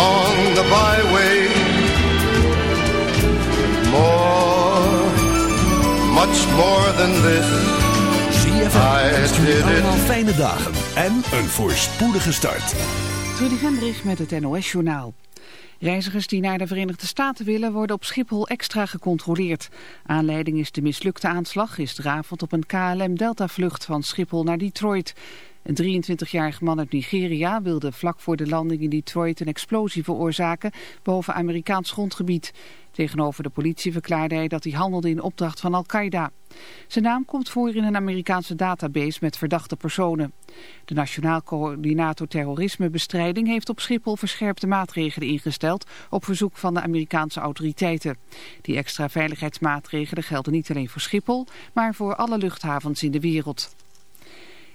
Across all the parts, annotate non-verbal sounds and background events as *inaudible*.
along the byway. More, much more than this. ZFM did allemaal fijne dagen en een voorspoedige start. Trudy Vendrich met het NOS-journaal. Reizigers die naar de Verenigde Staten willen worden op Schiphol extra gecontroleerd. Aanleiding is de mislukte aanslag gisteravond op een KLM Delta-vlucht van Schiphol naar Detroit. Een 23-jarige man uit Nigeria wilde vlak voor de landing in Detroit een explosie veroorzaken boven Amerikaans grondgebied. Tegenover de politie verklaarde hij dat hij handelde in opdracht van Al-Qaeda. Zijn naam komt voor in een Amerikaanse database met verdachte personen. De Nationaal Coördinator Terrorismebestrijding heeft op Schiphol verscherpte maatregelen ingesteld op verzoek van de Amerikaanse autoriteiten. Die extra veiligheidsmaatregelen gelden niet alleen voor Schiphol, maar voor alle luchthavens in de wereld.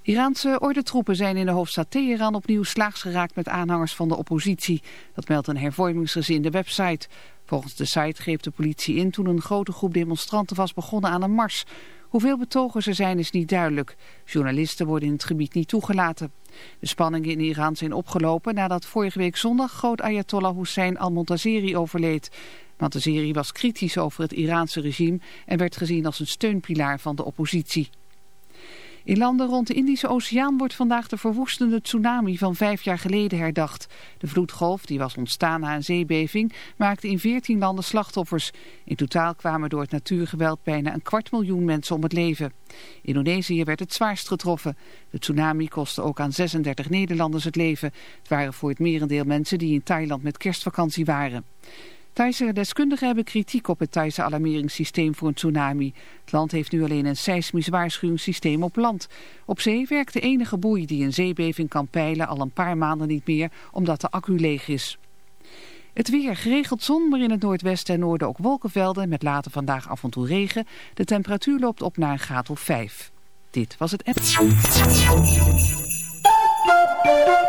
Iraanse ordentroepen zijn in de hoofdstad Teheran opnieuw slaags geraakt met aanhangers van de oppositie. Dat meldt een hervormingsgezinde website. Volgens de site greep de politie in toen een grote groep demonstranten was begonnen aan een mars. Hoeveel betogers er zijn is niet duidelijk. Journalisten worden in het gebied niet toegelaten. De spanningen in Iran zijn opgelopen nadat vorige week zondag groot Ayatollah Hussein al-Montazeri overleed. Montazeri was kritisch over het Iraanse regime en werd gezien als een steunpilaar van de oppositie. In landen rond de Indische Oceaan wordt vandaag de verwoestende tsunami van vijf jaar geleden herdacht. De vloedgolf, die was ontstaan na een zeebeving, maakte in veertien landen slachtoffers. In totaal kwamen door het natuurgeweld bijna een kwart miljoen mensen om het leven. Indonesië werd het zwaarst getroffen. De tsunami kostte ook aan 36 Nederlanders het leven. Het waren voor het merendeel mensen die in Thailand met kerstvakantie waren. Thaise deskundigen hebben kritiek op het Thaise alarmeringssysteem voor een tsunami. Het land heeft nu alleen een seismisch waarschuwingssysteem op land. Op zee werkt de enige boei die een zeebeving kan peilen al een paar maanden niet meer, omdat de accu leeg is. Het weer, geregeld zon, maar in het noordwesten en noorden ook wolkenvelden met later vandaag af en toe regen. De temperatuur loopt op naar een graad of 5. Dit was het...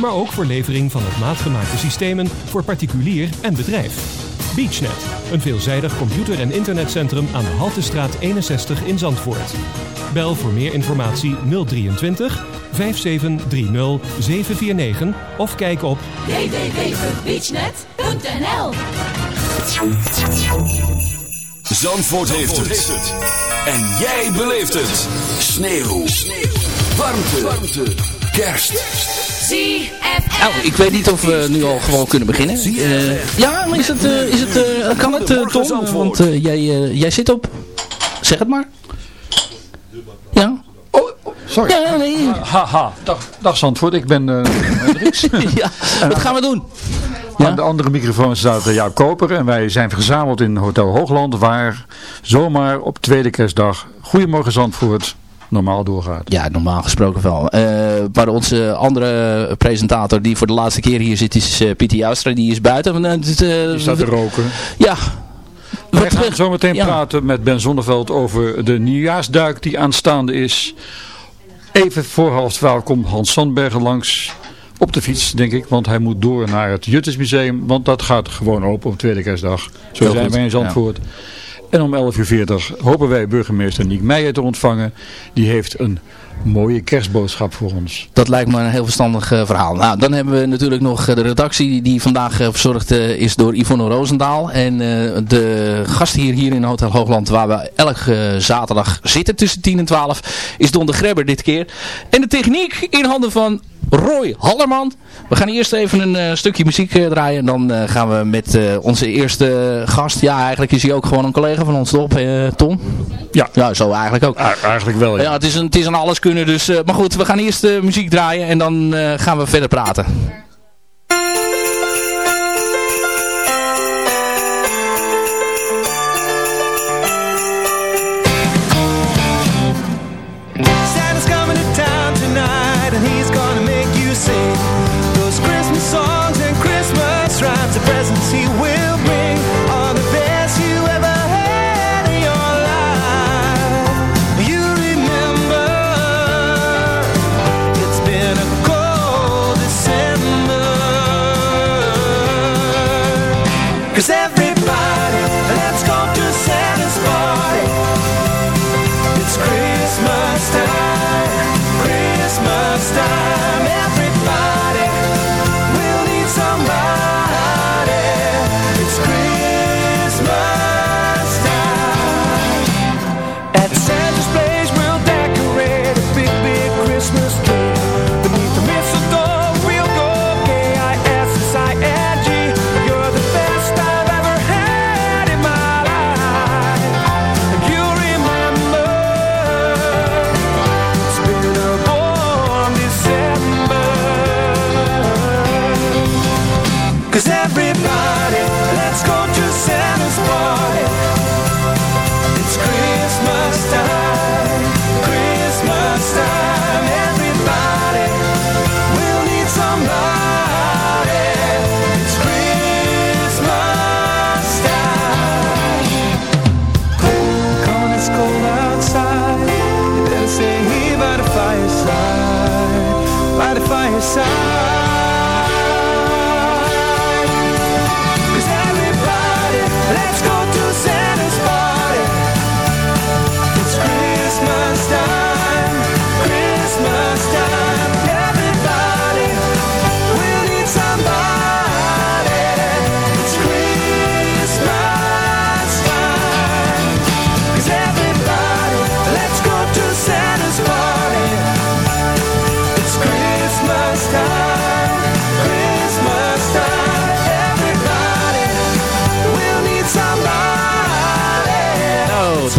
Maar ook voor levering van op maat gemaakte systemen voor particulier en bedrijf. BeachNet, een veelzijdig computer- en internetcentrum aan de Haltestraat 61 in Zandvoort. Bel voor meer informatie 023 5730 749 of kijk op www.beachnet.nl Zandvoort, heeft, het. En jij beleeft het. Sneeuw. Sneeuw. Warmte. Warmte. Kerst. Nou, ik weet niet of we nu al gewoon kunnen beginnen. Eh, ja, maar is het, eh, is het, eh, kan het, Tom? Want eh, jij, eh, jij zit op... Zeg het maar. Ja? Sorry. Ja, nee. Haha. Dag, dag Zandvoort, ik ben uh, *laughs* ja, wat gaan we doen? Aan de andere microfoon staat Jaap Koper en wij zijn verzameld in Hotel Hoogland waar zomaar op tweede kerstdag Goedemorgen Zandvoort normaal doorgaat. Ja, normaal gesproken wel. Eh maar onze andere presentator die voor de laatste keer hier zit is eh, Pieter Joustra. Die is buiten. Uh, eh, Die staat te roken. Ja. Wij gaan zo meteen Ja. praten met Ben Zonneveld over de nieuwjaarsduik die aanstaande is. Even voor half twaalf komt Hans Sandbergen langs. Op de fiets, denk ik, want hij moet door naar het Juttersmuseum. Want dat gaat gewoon open op tweede kerstdag. Zo Heel zijn goed, wij in Zandvoort. En om 11.40 uur hopen wij burgemeester Niek Meijer te ontvangen. Die heeft een mooie kerstboodschap voor ons. Dat lijkt me een heel verstandig eh, verhaal. Nou, dan hebben we natuurlijk nog eh, de redactie die vandaag eh, verzorgd is door Yvonne Roosendaal. En de gast hier, hier in Hotel Hoogland, waar we elke zaterdag zitten tussen 10 en 12, is Don de Grebber dit keer. En de techniek in handen van Roy Hallerman. We gaan eerst even een eh, stukje muziek eh, draaien. En dan eh, gaan we met onze eerste gast. Ja, eigenlijk is hij ook gewoon een collega van ons, toch, Tom? Ja. Ja, zo eigenlijk ook. eigenlijk wel, ja. ja. het is een, het is een alles kunnen. Dus, maar goed, we gaan eerst muziek draaien en dan gaan we verder praten.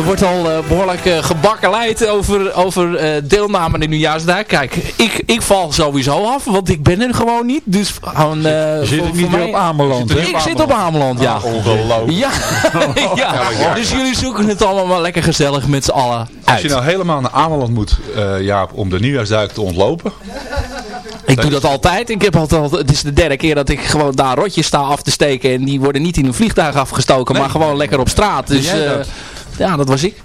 Wordt al uh, behoorlijk uh, gebakkeleid over, over uh, deelname in de nieuwjaarsdag. Kijk, ik, ik val sowieso af, want ik ben er gewoon niet. Dus gewoon, zit ik niet mij... op Ameland, hè? Ik zit op Ameland, ja. Ah, ongelooflijk. Ja. *laughs* *laughs* ja. Dus jullie zoeken het allemaal maar lekker gezellig met z'n allen uit. Als je nou helemaal naar Ameland moet, Jaap, om de nieuwjaarsduik te ontlopen... Ik doe dat altijd. Ik heb altijd, het is de derde keer dat ik gewoon daar rotjes sta af te steken. En die worden niet in een vliegtuig afgestoken, maar gewoon lekker op straat. Dus ja, dat was ik.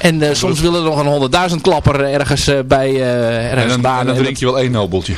En uh, soms willen er nog een honderdduizend klapper ergens uh, bij uh, ergens en dan, en dan drink je wel één nobeltje.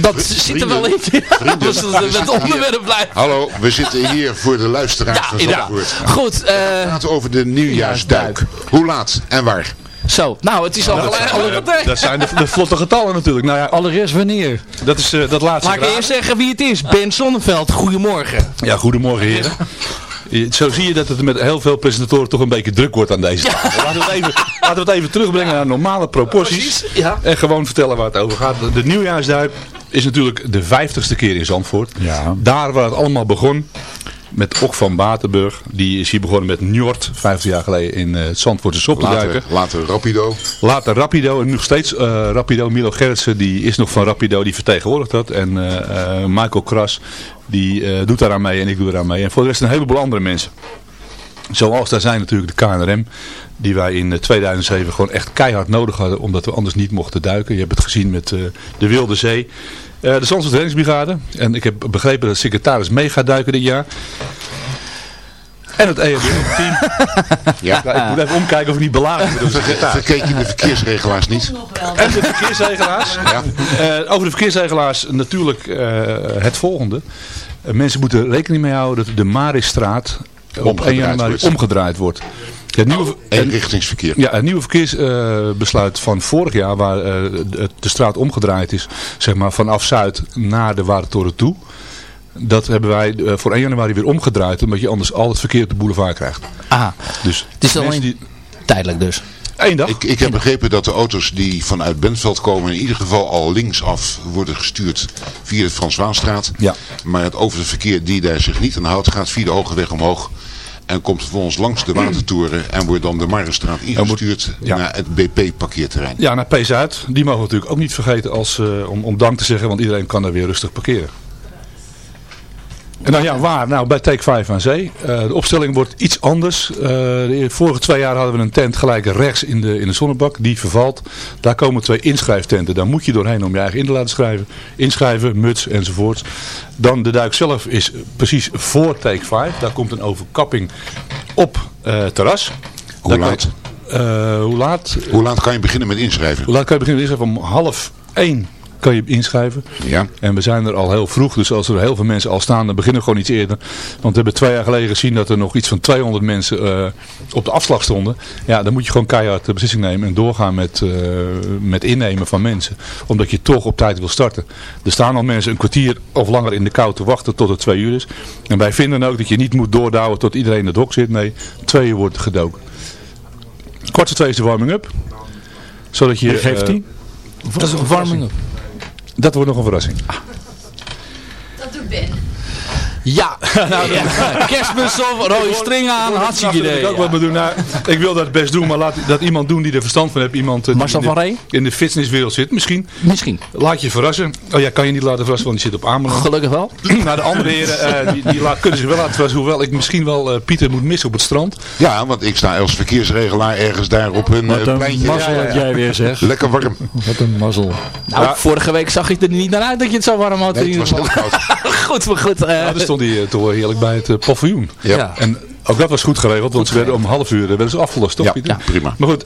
Dat *laughs* zit er wel in. Ja, dus dat het onderwerp blijft. Hallo, we zitten hier voor de luisteraars ja, van Zandvoort. Goed. we praten over de nieuwjaarsduik. Hoe laat en waar? Zo, nou het is al dat, gelijk. dat zijn de, de, vlotte getallen natuurlijk. Nou ja, allereerst wanneer? Dat is uh, dat laatste Laat ik eerst zeggen wie het is. Ben Sonneveld, goedemorgen. Ja, goedemorgen heren. *laughs* Zo zie je dat het met heel veel presentatoren toch een beetje druk wordt aan deze tafel. Laten, we het even, laten we het even terugbrengen naar normale proporties. Ja. En gewoon vertellen waar het over gaat. De nieuwjaarsduik is natuurlijk de vijftigste keer in Zandvoort. Ja. Daar waar het allemaal begon met Ok van Batenburg. Die is hier begonnen met Njord, 50 jaar geleden in uh, het Zandvoortse Sop te duiken. Later Rapido. Later Rapido en nog steeds uh, Rapido. Milo Gerritsen, die is nog van Rapido, die vertegenwoordigt dat. En uh, Michael Kras, die doet daaraan mee en ik doe eraan mee. En voor de rest een heleboel andere mensen. Zoals daar zijn natuurlijk de KNRM, die wij in 2007 gewoon echt keihard nodig hadden, omdat we anders niet mochten duiken. Je hebt het gezien met de Wilde Zee. Uh, de Zandvoort Reddingsbrigade. En ik heb begrepen dat secretaris mee gaat duiken dit jaar. En het EHBO-team. ja. Ik moet even omkijken of ik niet door de secretaris. Verkeek je de verkeersregelaars niet? En de verkeersregelaars. Ja. Uh, over de verkeersregelaars natuurlijk uh, het volgende. mensen moeten rekening mee houden dat de Marisstraat op 1 januari omgedraaid wordt. Het nieuwe, oh, eenrichtingsverkeer. Ja, het nieuwe verkeersbesluit van vorig jaar, waar uh, de, de, straat omgedraaid is, zeg maar vanaf Zuid naar de Warentoren toe. Dat hebben wij uh, voor 1 januari weer omgedraaid, omdat je anders al het verkeer op de boulevard krijgt. Ah, dus het is alleen die... tijdelijk dus. Eén dag. Ik, ik heb begrepen dat de auto's die vanuit Bentveld komen in ieder geval al linksaf worden gestuurd via de Frans Waanstraat. Ja. Maar het overige verkeer die daar zich niet aan houdt gaat via de Hoge Weg omhoog. En komt vervolgens langs de watertoren en wordt dan de Marrenstraat ingestuurd ja. naar het BP-parkeerterrein. Ja, naar P-Zuid. Die mogen we natuurlijk ook niet vergeten als, eh, om, om dank te zeggen, want iedereen kan daar weer rustig parkeren. En dan ja, waar? Nou, bij Take 5 aan Zee. Eh, de opstelling wordt iets anders. Eh, de vorige twee jaar hadden we een tent gelijk rechts in de, in de zonnebak. Die vervalt. Daar komen twee inschrijftenten. Daar moet je doorheen om je eigen in te laten schrijven. Inschrijven, muts enzovoorts. Dan de duik zelf is precies voor Take 5. Daar komt een overkapping op uh, terras. Hoe Daar kan laat? eh, hoe laat? Hoe laat kan je beginnen met inschrijven? Hoe laat kan je beginnen? Is om half één kan je inschrijven. Ja. En we zijn er al heel vroeg, dus als er heel veel mensen al staan, dan beginnen we gewoon iets eerder. Want we hebben twee jaar geleden gezien dat er nog iets van 200 mensen eh, op de afslag stonden. Ja, dan moet je gewoon keihard de beslissing nemen en doorgaan met, eh, met innemen van mensen. Omdat je toch op tijd wil starten. Er staan al mensen een kwartier of langer in de kou te wachten tot het twee uur is. En wij vinden ook dat je niet moet doordouwen tot iedereen in het hok zit. Nee, twee uur wordt gedoken. Kwart voor twee is de warming-up. Zodat je... Geeft eh, die? Dat is een warming-up. Dat wordt nog een verrassing. Dat doet Ben. Ja, *laughs* nou, *laughs* ja. kerstmis rode string aan, hartstikke Dat idee. ik ook wat doen. Nou, ik wil dat best doen, maar laat dat iemand doen die er verstand van heeft. Iemand eh, die Marcel in de- van? In de fitnesswereld zit, misschien. Misschien. Laat je verrassen. Oh ja, kan je niet laten verrassen, want die zit op Ameland. Gelukkig wel. *clears throat* Nou, de andere heren, eh, die, die laat, kunnen zich wel laten verrassen. Hoewel ik misschien wel eh, Pieter moet missen op het strand. Ja, want ik sta als verkeersregelaar ergens daar op een Wat een pleintje. mazzel Ja, ja, dat jij weer zegt. Lekker warm. Wat een mazzel. Nou, Ja. vorige week zag ik er niet naar uit dat je het zo warm had. Nee, in het was heel koud. *laughs* goed, maar goed. eh, stond hij eh, heerlijk bij het eh, paviljoen. Ja. Ja. En ook dat was goed geregeld, want ze werden om half uur eh, werden ze afgelost, toch Ja, Pieter? prima. Maar goed,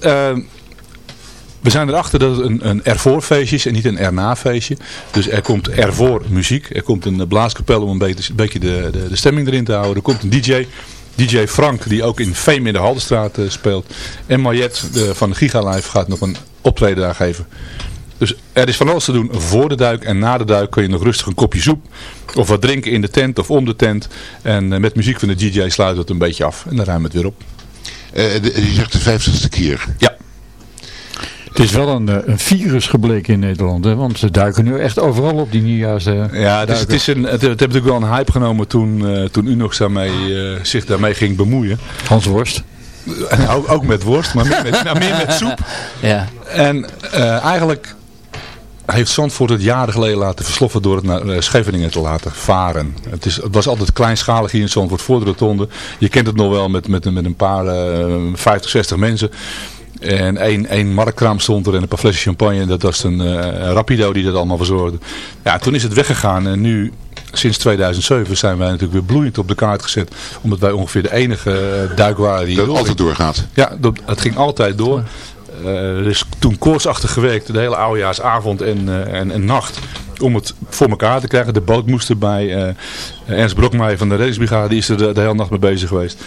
we zijn erachter dat het een, een ervoor feestje is en niet een erna feestje. Dus er komt ervoor muziek. Er komt een blaaskapel om een beetje, een beetje de, de, de stemming erin te houden. Er komt een DJ. DJ Frank, die ook in Fame in de Haldenstraat speelt. En Mariette de, van Giga Live gaat nog een optreden daar geven. Dus er is van alles te doen voor de duik. En na de duik kun je nog rustig een kopje soep. Of wat drinken in de tent of om de tent. En eh, met muziek van de DJ sluit het een beetje af. En dan ruimen we het weer op. Eh, de- die zegt de vijftigste keer. Ja. Het is wel een, eh, een virus gebleken in Nederland. Hè? Want ze duiken nu echt overal op die nieuwjaars. eh, Ja, dus het, is een, het, het heeft natuurlijk wel een hype genomen toen, eh, toen Unox daarmee, zich daarmee ging bemoeien. Hans Worst. En ook, ook met worst, maar meer met, nou, meer met soep. *laughs* ja. En eh, eigenlijk heeft Zandvoort het jaren geleden laten versloffen door het naar eh, Scheveningen te laten varen. Het, is, het was altijd kleinschalig hier in Zandvoort voor de rotonde. Je kent het nog wel met, met, met een paar eh 50, 60 mensen. En één, één marktkraam stond er en een paar flessen champagne. En dat was een eh, Rapido die dat allemaal verzorgde. Ja, toen is het weggegaan en nu... Sinds 2007 zijn wij natuurlijk weer bloeiend op de kaart gezet. Omdat wij ongeveer de enige eh, duik waren die Dat het altijd doorgaat. Ja, dat, het ging altijd door. Eh, er is toen koortsachtig gewerkt, de hele oudejaarsavond en, eh, en, en nacht. Om het voor elkaar te krijgen. De boot moest erbij. eh Ernst Brokmeijer van de reddingsbrigade die is er de, de hele nacht mee bezig geweest.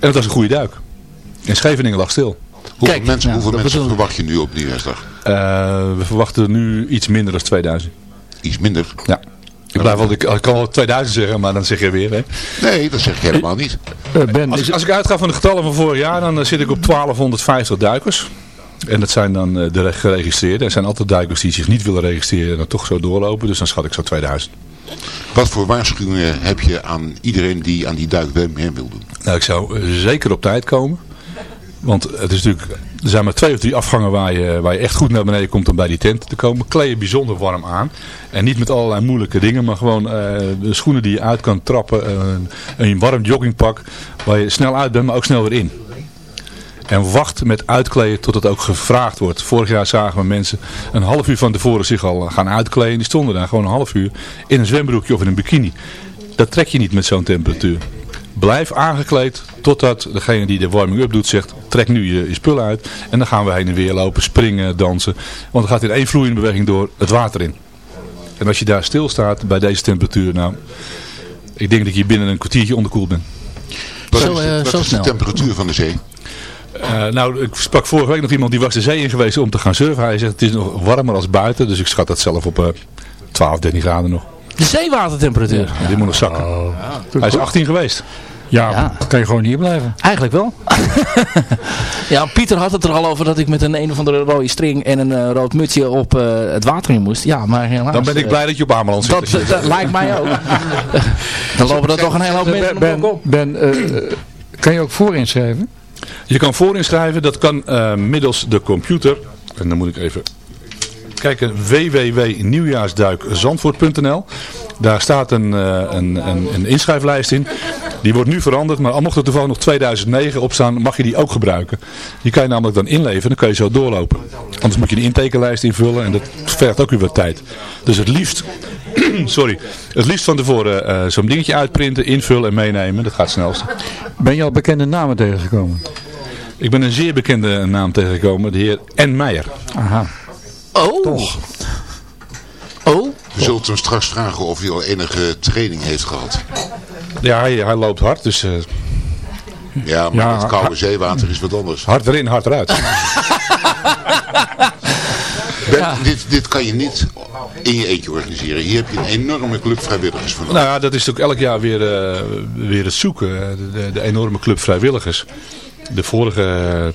En het was een goede duik. En Scheveningen lag stil. Hoeveel Kijk, mensen, ja, hoeveel dat mensen verwacht je nu op Nieuwjaarsdag? Eh, we verwachten nu iets minder dan 2000. Iets minder. Ja. Ik, blijf wel, ik, ik kan wel 2000 zeggen, maar dan zeg je weer. Hè. Nee, dat zeg ik helemaal niet. Eh, ben, Als, ik- als ik uitga van de getallen van vorig jaar, dan zit ik op 1250 duikers. En dat zijn dan eh, de geregistreerden. Er zijn altijd duikers die zich niet willen registreren en dan toch zo doorlopen. Dus dan schat ik zo 2000. Wat voor waarschuwingen heb je aan iedereen die aan die duik mee wil doen? Nou, ik zou zeker op tijd komen. Want het is natuurlijk, er zijn maar twee of drie afgangen waar je, waar je echt goed naar beneden komt om bij die tent te komen. Kleed je bijzonder warm aan. En niet met allerlei moeilijke dingen, maar gewoon eh, de schoenen die je uit kan trappen. een, een warm joggingpak waar je snel uit bent, maar ook snel weer in. En wacht met uitkleden tot het ook gevraagd wordt. Vorig jaar zagen we mensen een half uur van tevoren zich al gaan uitkleden. Die stonden daar gewoon een half uur in een zwembroekje of in een bikini. Dat trek je niet met zo'n temperatuur. Blijf aangekleed totdat degene die de warming-up doet zegt, trek nu je, je spullen uit. En dan gaan we heen en weer lopen, springen, dansen. Want dan gaat in één vloeiende beweging door het water in. En als je daar stilstaat bij deze temperatuur, nou, ik denk dat je binnen een kwartiertje onderkoeld bent. Wat Zo, is, de, eh, wat zo is de snel. temperatuur van de zee? Eh, nou, ik sprak vorige week nog iemand die was de zee in geweest om te gaan surfen. Hij zegt het is nog warmer als buiten, dus ik schat dat zelf op eh 12, 13 graden nog. De zeewatertemperatuur. Die moet nog zakken. Hij is 18 geweest. Ja, Ja. kan je gewoon hier blijven. Eigenlijk wel. *laughs* ja, Pieter had het er al over dat ik met een een of andere rode string en een eh, rood mutsje op eh, het water in moest. Ja, maar helaas. Dan ben ik blij dat je op Ameland zit. Dat, lijkt mij ook. *laughs* Dan lopen er toch een hele hoop mensen Ben, op ben, ben kan je ook voor inschrijven? Je kan voorinschrijven, dat kan eh, middels de computer. En dan moet ik even kijken, www.nieuwjaarsduikzandvoort.nl Daar staat een, eh, een, een, een inschrijflijst in. Die wordt nu veranderd, maar al mocht er toevallig nog 2009 op staan, mag je die ook gebruiken. Die kan je namelijk dan inleveren, dan kan je zo doorlopen. Anders moet je de intekenlijst invullen en dat vergt ook weer wat tijd. Dus het liefst, *clears throat* sorry, het liefst van tevoren eh, zo'n dingetje uitprinten, invullen en meenemen. Dat gaat het snelst. Ben je al bekende namen tegengekomen? Ik ben een zeer bekende naam tegengekomen, de heer N. Meijer. Aha. Oh. Toch. Je zult hem straks vragen of hij al enige training heeft gehad. Ja, hij, hij loopt hard, dus eh, Ja, maar Ja, het koude zeewater is wat anders. hard erin, hard eruit. *laughs* Ben, dit, dit kan je niet in je eentje organiseren. Hier heb je een enorme club vrijwilligers voor nodig. nou ja, dat is natuurlijk elk jaar weer, eh, weer het zoeken. eh, De, de, de enorme club vrijwilligers. De vorige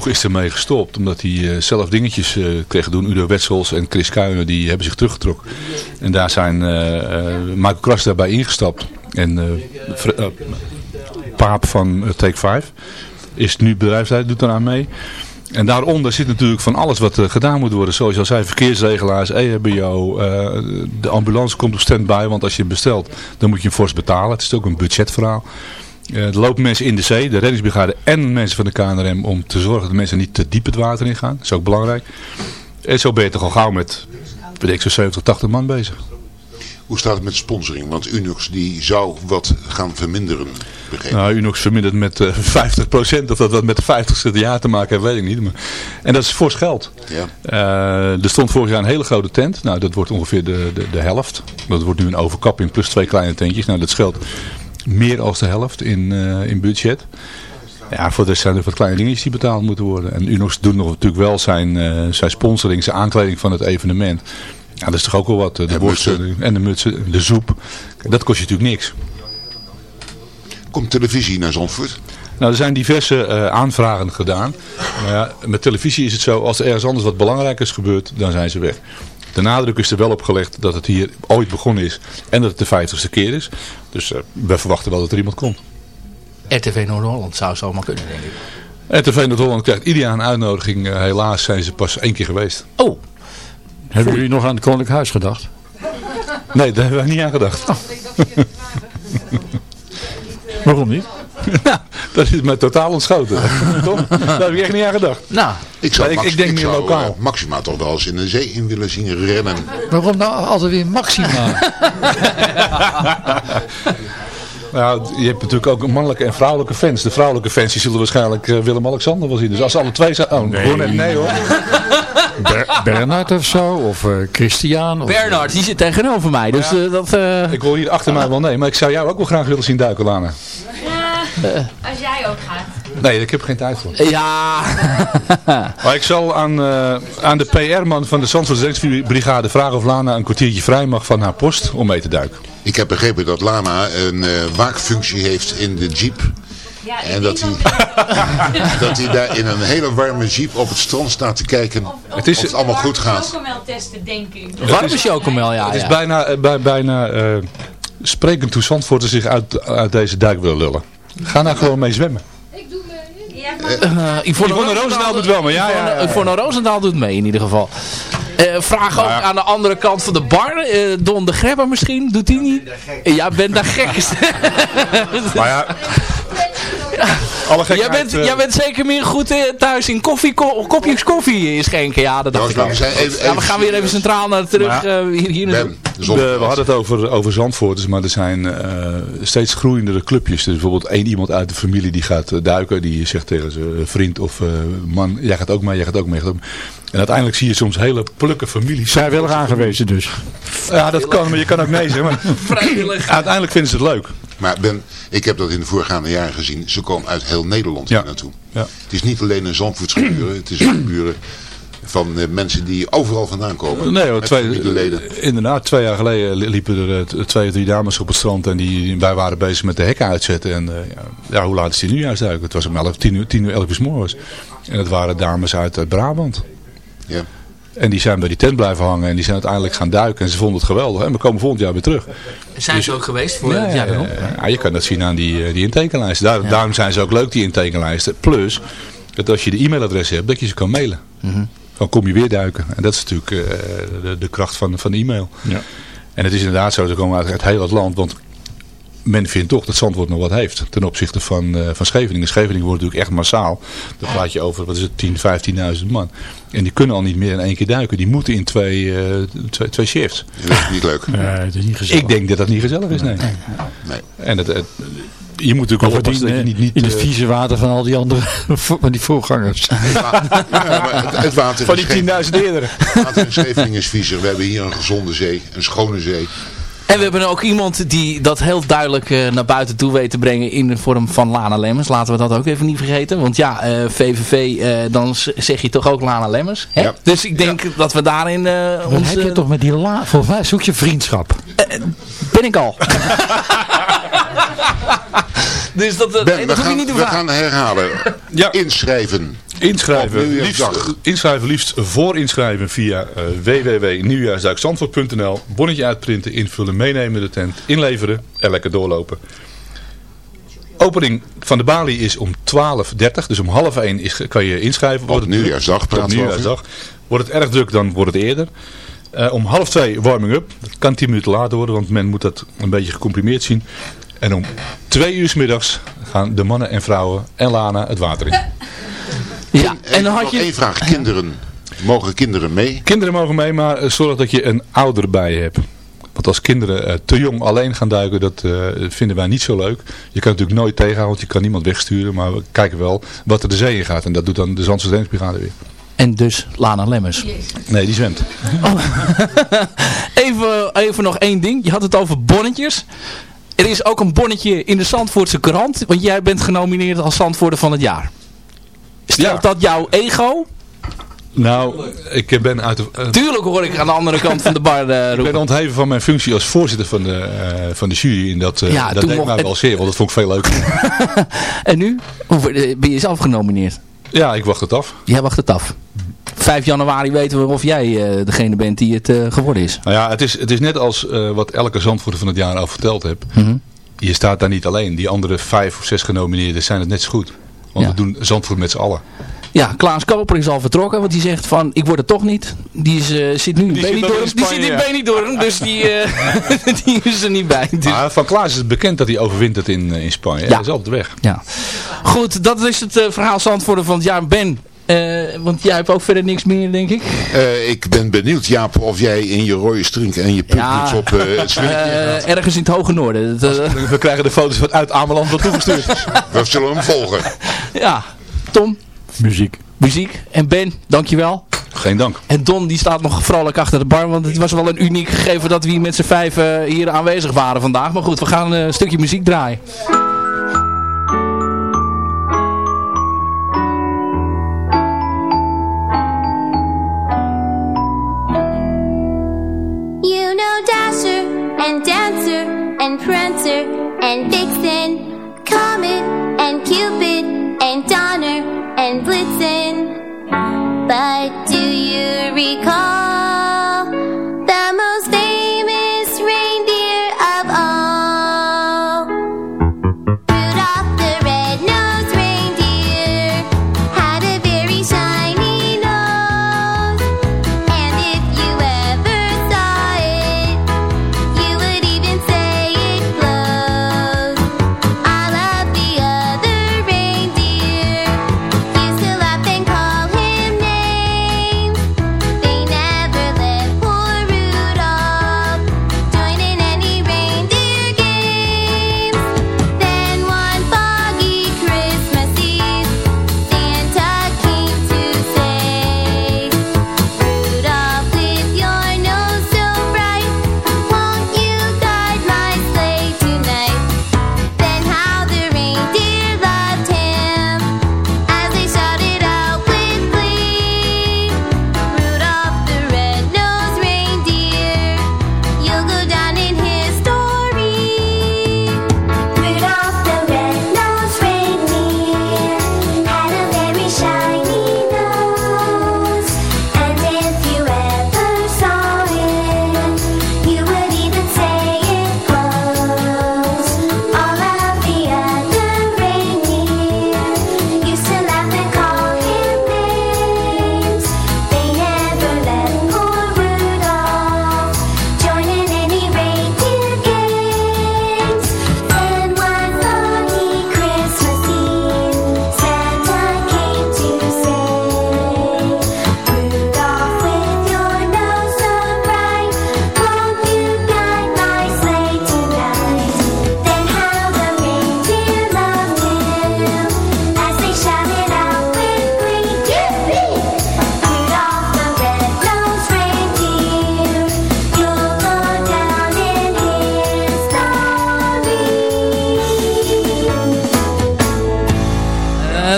ploeg is ermee gestopt. Omdat hij eh, zelf dingetjes eh kreeg doen. Udo Wetsels en Chris Kuijnen die hebben zich teruggetrokken. En daar zijn eh Michael Kras daarbij ingestapt. En Paap van Take 5 is nu bedrijfsleider, doet eraan mee. En daaronder zit natuurlijk van alles wat gedaan moet worden. Zoals je al zei, verkeersregelaars, EHBO, eh, de ambulance komt op standby. Want als je bestelt, dan moet je hem fors betalen. Het is ook een budgetverhaal. Eh, er lopen mensen in de zee, de reddingsbrigade en mensen van de KNRM om te zorgen dat mensen niet te diep het water ingaan. Dat is ook belangrijk. En zo ben je toch al gauw met, weet ik, zo'n 70, 80 man bezig. Hoe staat het met sponsoring? Want Unix die zou wat gaan verminderen. begrepen. Nou, Unox vermindert met eh 50%. Of dat wat met de 50ste jaar te maken heeft, weet ik niet. Maar... En dat is fors geld. Ja. Eh, er stond vorig jaar een hele grote tent. Nou, dat wordt ongeveer de, de, de helft. Dat wordt nu een overkapping plus twee kleine tentjes. Nou, dat scheelt meer als de helft in, eh, in budget. Ja, voor de zijn er wat kleine dingetjes die betaald moeten worden. En Unox doet nog natuurlijk wel zijn, eh, zijn sponsoring, zijn aankleding van het evenement. Ja, dat is toch ook wel wat. eh, De En worsten en de mutsen, de soep. Dat kost je natuurlijk niks. Komt televisie naar Zandvoort? Nou, er zijn diverse aanvragen gedaan. Maar ja, met televisie is het zo, als er ergens anders wat belangrijkers gebeurt, dan zijn ze weg. De nadruk is er wel op gelegd dat het hier ooit begonnen is en dat het de vijftigste keer is. Dus eh, we verwachten wel dat er iemand komt. RTV Noord-Holland zou zomaar kunnen, denk ik. RTV Noord-Holland krijgt ieder jaar een uitnodiging. Eh, helaas zijn ze pas één keer geweest. Oh. Hebben jullie nog aan het Koninklijk Huis gedacht? Nee, daar hebben wij niet aan gedacht. *laughs* Waarom niet? *laughs* nou, dat is mij totaal ontschoten. *laughs* Toch? Daar heb ik echt niet aan gedacht. Nou, Ik, zou ik- Max- ik denk meer zou, lokaal. eh, Maxima toch wel eens in de zee in willen zien rennen. Waarom nou altijd weer Maxima? *laughs* Nou, je hebt natuurlijk ook mannelijke en vrouwelijke fans. De vrouwelijke fans die zullen waarschijnlijk eh, Willem-Alexander wel zien. Dus als ze alle twee zijn... Oh, Nee. hoor net nee hoor. Ber Bernard of zo? Of eh, Christian? Of, Bernard, die zit tegenover mij. Dus dat... eh, Ik wil hier achter mij wel nee, maar ik zou jou ook wel graag willen zien duiken, Lana. *laughs* Als jij ook gaat. Nee, ik heb geen tijd voor. ja. *laughs* Maar ik zal aan, eh, aan de PR-man van de Zandvoortse Brigade vragen of Lana een kwartiertje vrij mag van haar post om mee te duiken. Ik heb begrepen dat Lana een eh, waakfunctie heeft in de jeep. Ja, ik En dat hij, *laughs* dat hij daar in een hele warme jeep op het strand staat te kijken Het is- of het allemaal goed gaat. Chocomel testen, denk ik. Warme chocomel, ja. Het is ja. bijna, eh, bij, bijna eh, sprekend hoe Zandvoorten zich uit, uit deze duik willen lullen. Ga nou gewoon mee zwemmen. Ja, maar Eh, Yvonne, Yvonne Roosendaal doet wel, maar ja, ja, ja, ja. Yvonne Roosendaal doet mee in ieder geval. Eh, vraag ook aan de andere kant van de bar. eh, Don de Grebber misschien, doet hij niet? Ja, bent daar gek. Maar ja, alle jij, bent, eh, jij bent zeker meer goed eh, thuis in koffie, ko- kopjes koffie schenken. Ja, dat dacht ik al. even- ja, we gaan weer even centraal naar terug. Eh, hier, hier. Ben, We, Zandvoort. we hadden het over, over Zandvoorters, maar er zijn eh, steeds groeiendere clubjes. Dus bijvoorbeeld één iemand uit de familie die gaat duiken. Die zegt tegen zijn vriend of eh, man, jij gaat ook mee, jij gaat ook mee. jij gaat ook mee. En uiteindelijk zie je soms hele plukken families. Vrijwillig aangewezen dus. Ja, dat kan, maar je kan ook nee zeggen. Maar *laughs* Vrijwillig. uiteindelijk vinden ze het leuk. Maar Ben, ik heb dat in de voorgaande jaren gezien. Ze komen uit heel Nederland hier Ja. naartoe. Ja. Het is niet alleen een Zandvoorts gebeuren. Het is een gebeuren van eh, mensen die overal vandaan komen. Nee hoor, twee, inderdaad, twee jaar geleden li- liepen er eh, twee of drie dames op het strand en die, wij waren bezig met de hekken uitzetten. En eh, ja, hoe laat is die nieuwjaarsduik? Het was om 11, 10 uur, 10 uur, 11 uur 's morgens. En het waren dames uit Brabant. Ja. En die zijn bij die tent blijven hangen en die zijn uiteindelijk gaan duiken en ze vonden het geweldig. En we komen volgend jaar weer terug. Zijn ze ook geweest voor Ja, het jaar ja, erop? ja, ja, je kan dat zien aan die, eh, die intekenlijsten. Daar, Daarom zijn ze ook leuk, die intekenlijsten. Plus, dat als je de e-mailadres hebt, dat je ze kan mailen. Mhm. Dan kom je weer duiken. En dat is natuurlijk eh, de, de kracht van, van de e-mail. Ja. En het is inderdaad zo, ze komen uit, uit heel het land. Want men vindt toch dat Zandvoort nog wat heeft. Ten opzichte van, eh, van Scheveningen. Scheveningen wordt natuurlijk echt massaal. Dan praat je over, wat is het, 10, 15.000 man. En die kunnen al niet meer in één keer duiken. Die moeten in twee, eh, twee, twee shifts. Dat is niet leuk. Nee, het is niet gezellig. Ik denk dat dat niet gezellig is, nee. Nee. En het, het- je moet natuurlijk Bovendien, oppassen dat je eh, niet... niet in het eh, vieze water van al die andere *laughs* van die voorgangers. Ja, maar het, het water *laughs* van die 10.000 Scheveningen- eerdere. het water in Scheveningen is viezer. We hebben hier een gezonde zee, een schone zee. En we hebben ook iemand die dat heel duidelijk eh, naar buiten toe weet te brengen in de vorm van Lana Lemmers. Laten we dat ook even niet vergeten. Want ja, eh, VVV, eh, dan z- zeg je toch ook Lana Lemmers. Hè? Ja. Dus ik denk dat we daarin eh Dan ons... heb je eh, toch met die la... Volgens mij zoek je vriendschap. ben ik al. *laughs* dus dat, Ben, dat we, gaan, niet te we gaan herhalen. Ja. Inschrijven. Inschrijven Op liefst, nieuwjaarsdag. inschrijven liefst voor inschrijven via uh, Bonnetje uitprinten, invullen, meenemen de tent, inleveren en lekker doorlopen. Opening van de balie is om 12.30, dus om half 1 is, kan je inschrijven. Op Wordt het druk? nieuwjaarsdag Op praten we nieuwjaarsdag. Wordt het erg druk, dan wordt het eerder. Eh, om half 2 warming up. Dat kan 10 minuten later worden, want men moet dat een beetje gecomprimeerd zien. En om 2 uur 's middags gaan de mannen en vrouwen en Lana het water in. Ja, en dan had je... één vraag. Kinderen. Mogen kinderen mee? Kinderen mogen mee, maar eh, zorg dat je een ouder bij je hebt. Want als kinderen eh, te jong alleen gaan duiken, dat eh, vinden wij niet zo leuk. Je kan natuurlijk nooit tegenhouden, want je kan niemand wegsturen. Maar we kijken wel wat er de zee in gaat. En dat doet dan de Zandse Reddingsbrigade weer. En dus Lana Lemmers. Nee, die zwemt. *laughs* Even, even nog één ding. Je had het over bonnetjes. Er is ook een bonnetje in de Zandvoortse krant. Want jij bent genomineerd als Zandvoorter van het jaar. Stelt Ja. dat jouw ego? Nou, ik ben uit de... eh, Tuurlijk hoor ik aan de andere kant van de bar eh, ik roepen. ben ontheven van mijn functie als voorzitter van de, eh, van de jury. En dat, Ja, dat deed mij wel zeer, want dat vond ik veel leuker. *laughs* En nu? Ben je zelf genomineerd? ja, ik wacht het af. Jij wacht het af. 5 januari weten we of jij degene bent die het geworden is. Nou ja, het is, het is net als wat elke zandvoerder van het jaar al verteld heb. Mhm. Je staat daar niet alleen. Die andere vijf of zes genomineerden zijn het net zo goed. Want Ja. we doen Zandvoort met z'n allen. Ja, Klaas Koper is al vertrokken, want die zegt van, ik word het toch niet. Die is, eh, zit nu in Die zit Benidorm, die zit in ja. Benidorm, dus die, eh, *laughs* *laughs* die is er niet bij. Dus- Maar van Klaas is het bekend dat hij overwintert in, eh, in Spanje. Ja. Dat is altijd weg. Ja. Goed, dat is het verhaal Zandvoort van het jaar. Ben, eh, want jij hebt ook verder niks meer, denk ik. Eh, ik ben benieuwd, Jaap, of jij in je rode strink en je puntmuts op eh, het Eh, ergens in het hoge noorden. Dat, We krijgen de foto's wat uit Ameland wat toegestuurd. *laughs* We zullen hem volgen. ja, Tom, Muziek. muziek. En Ben, dankjewel. Geen dank. En Don die staat nog vrolijk achter de bar. Want het was wel een uniek gegeven dat we hier met z'n vijf eh, hier aanwezig waren vandaag. Maar goed, we gaan een stukje muziek draaien. And Dancer and Prancer and Vixen, Comet and Cupid and Donner and Blitzen. But do you recall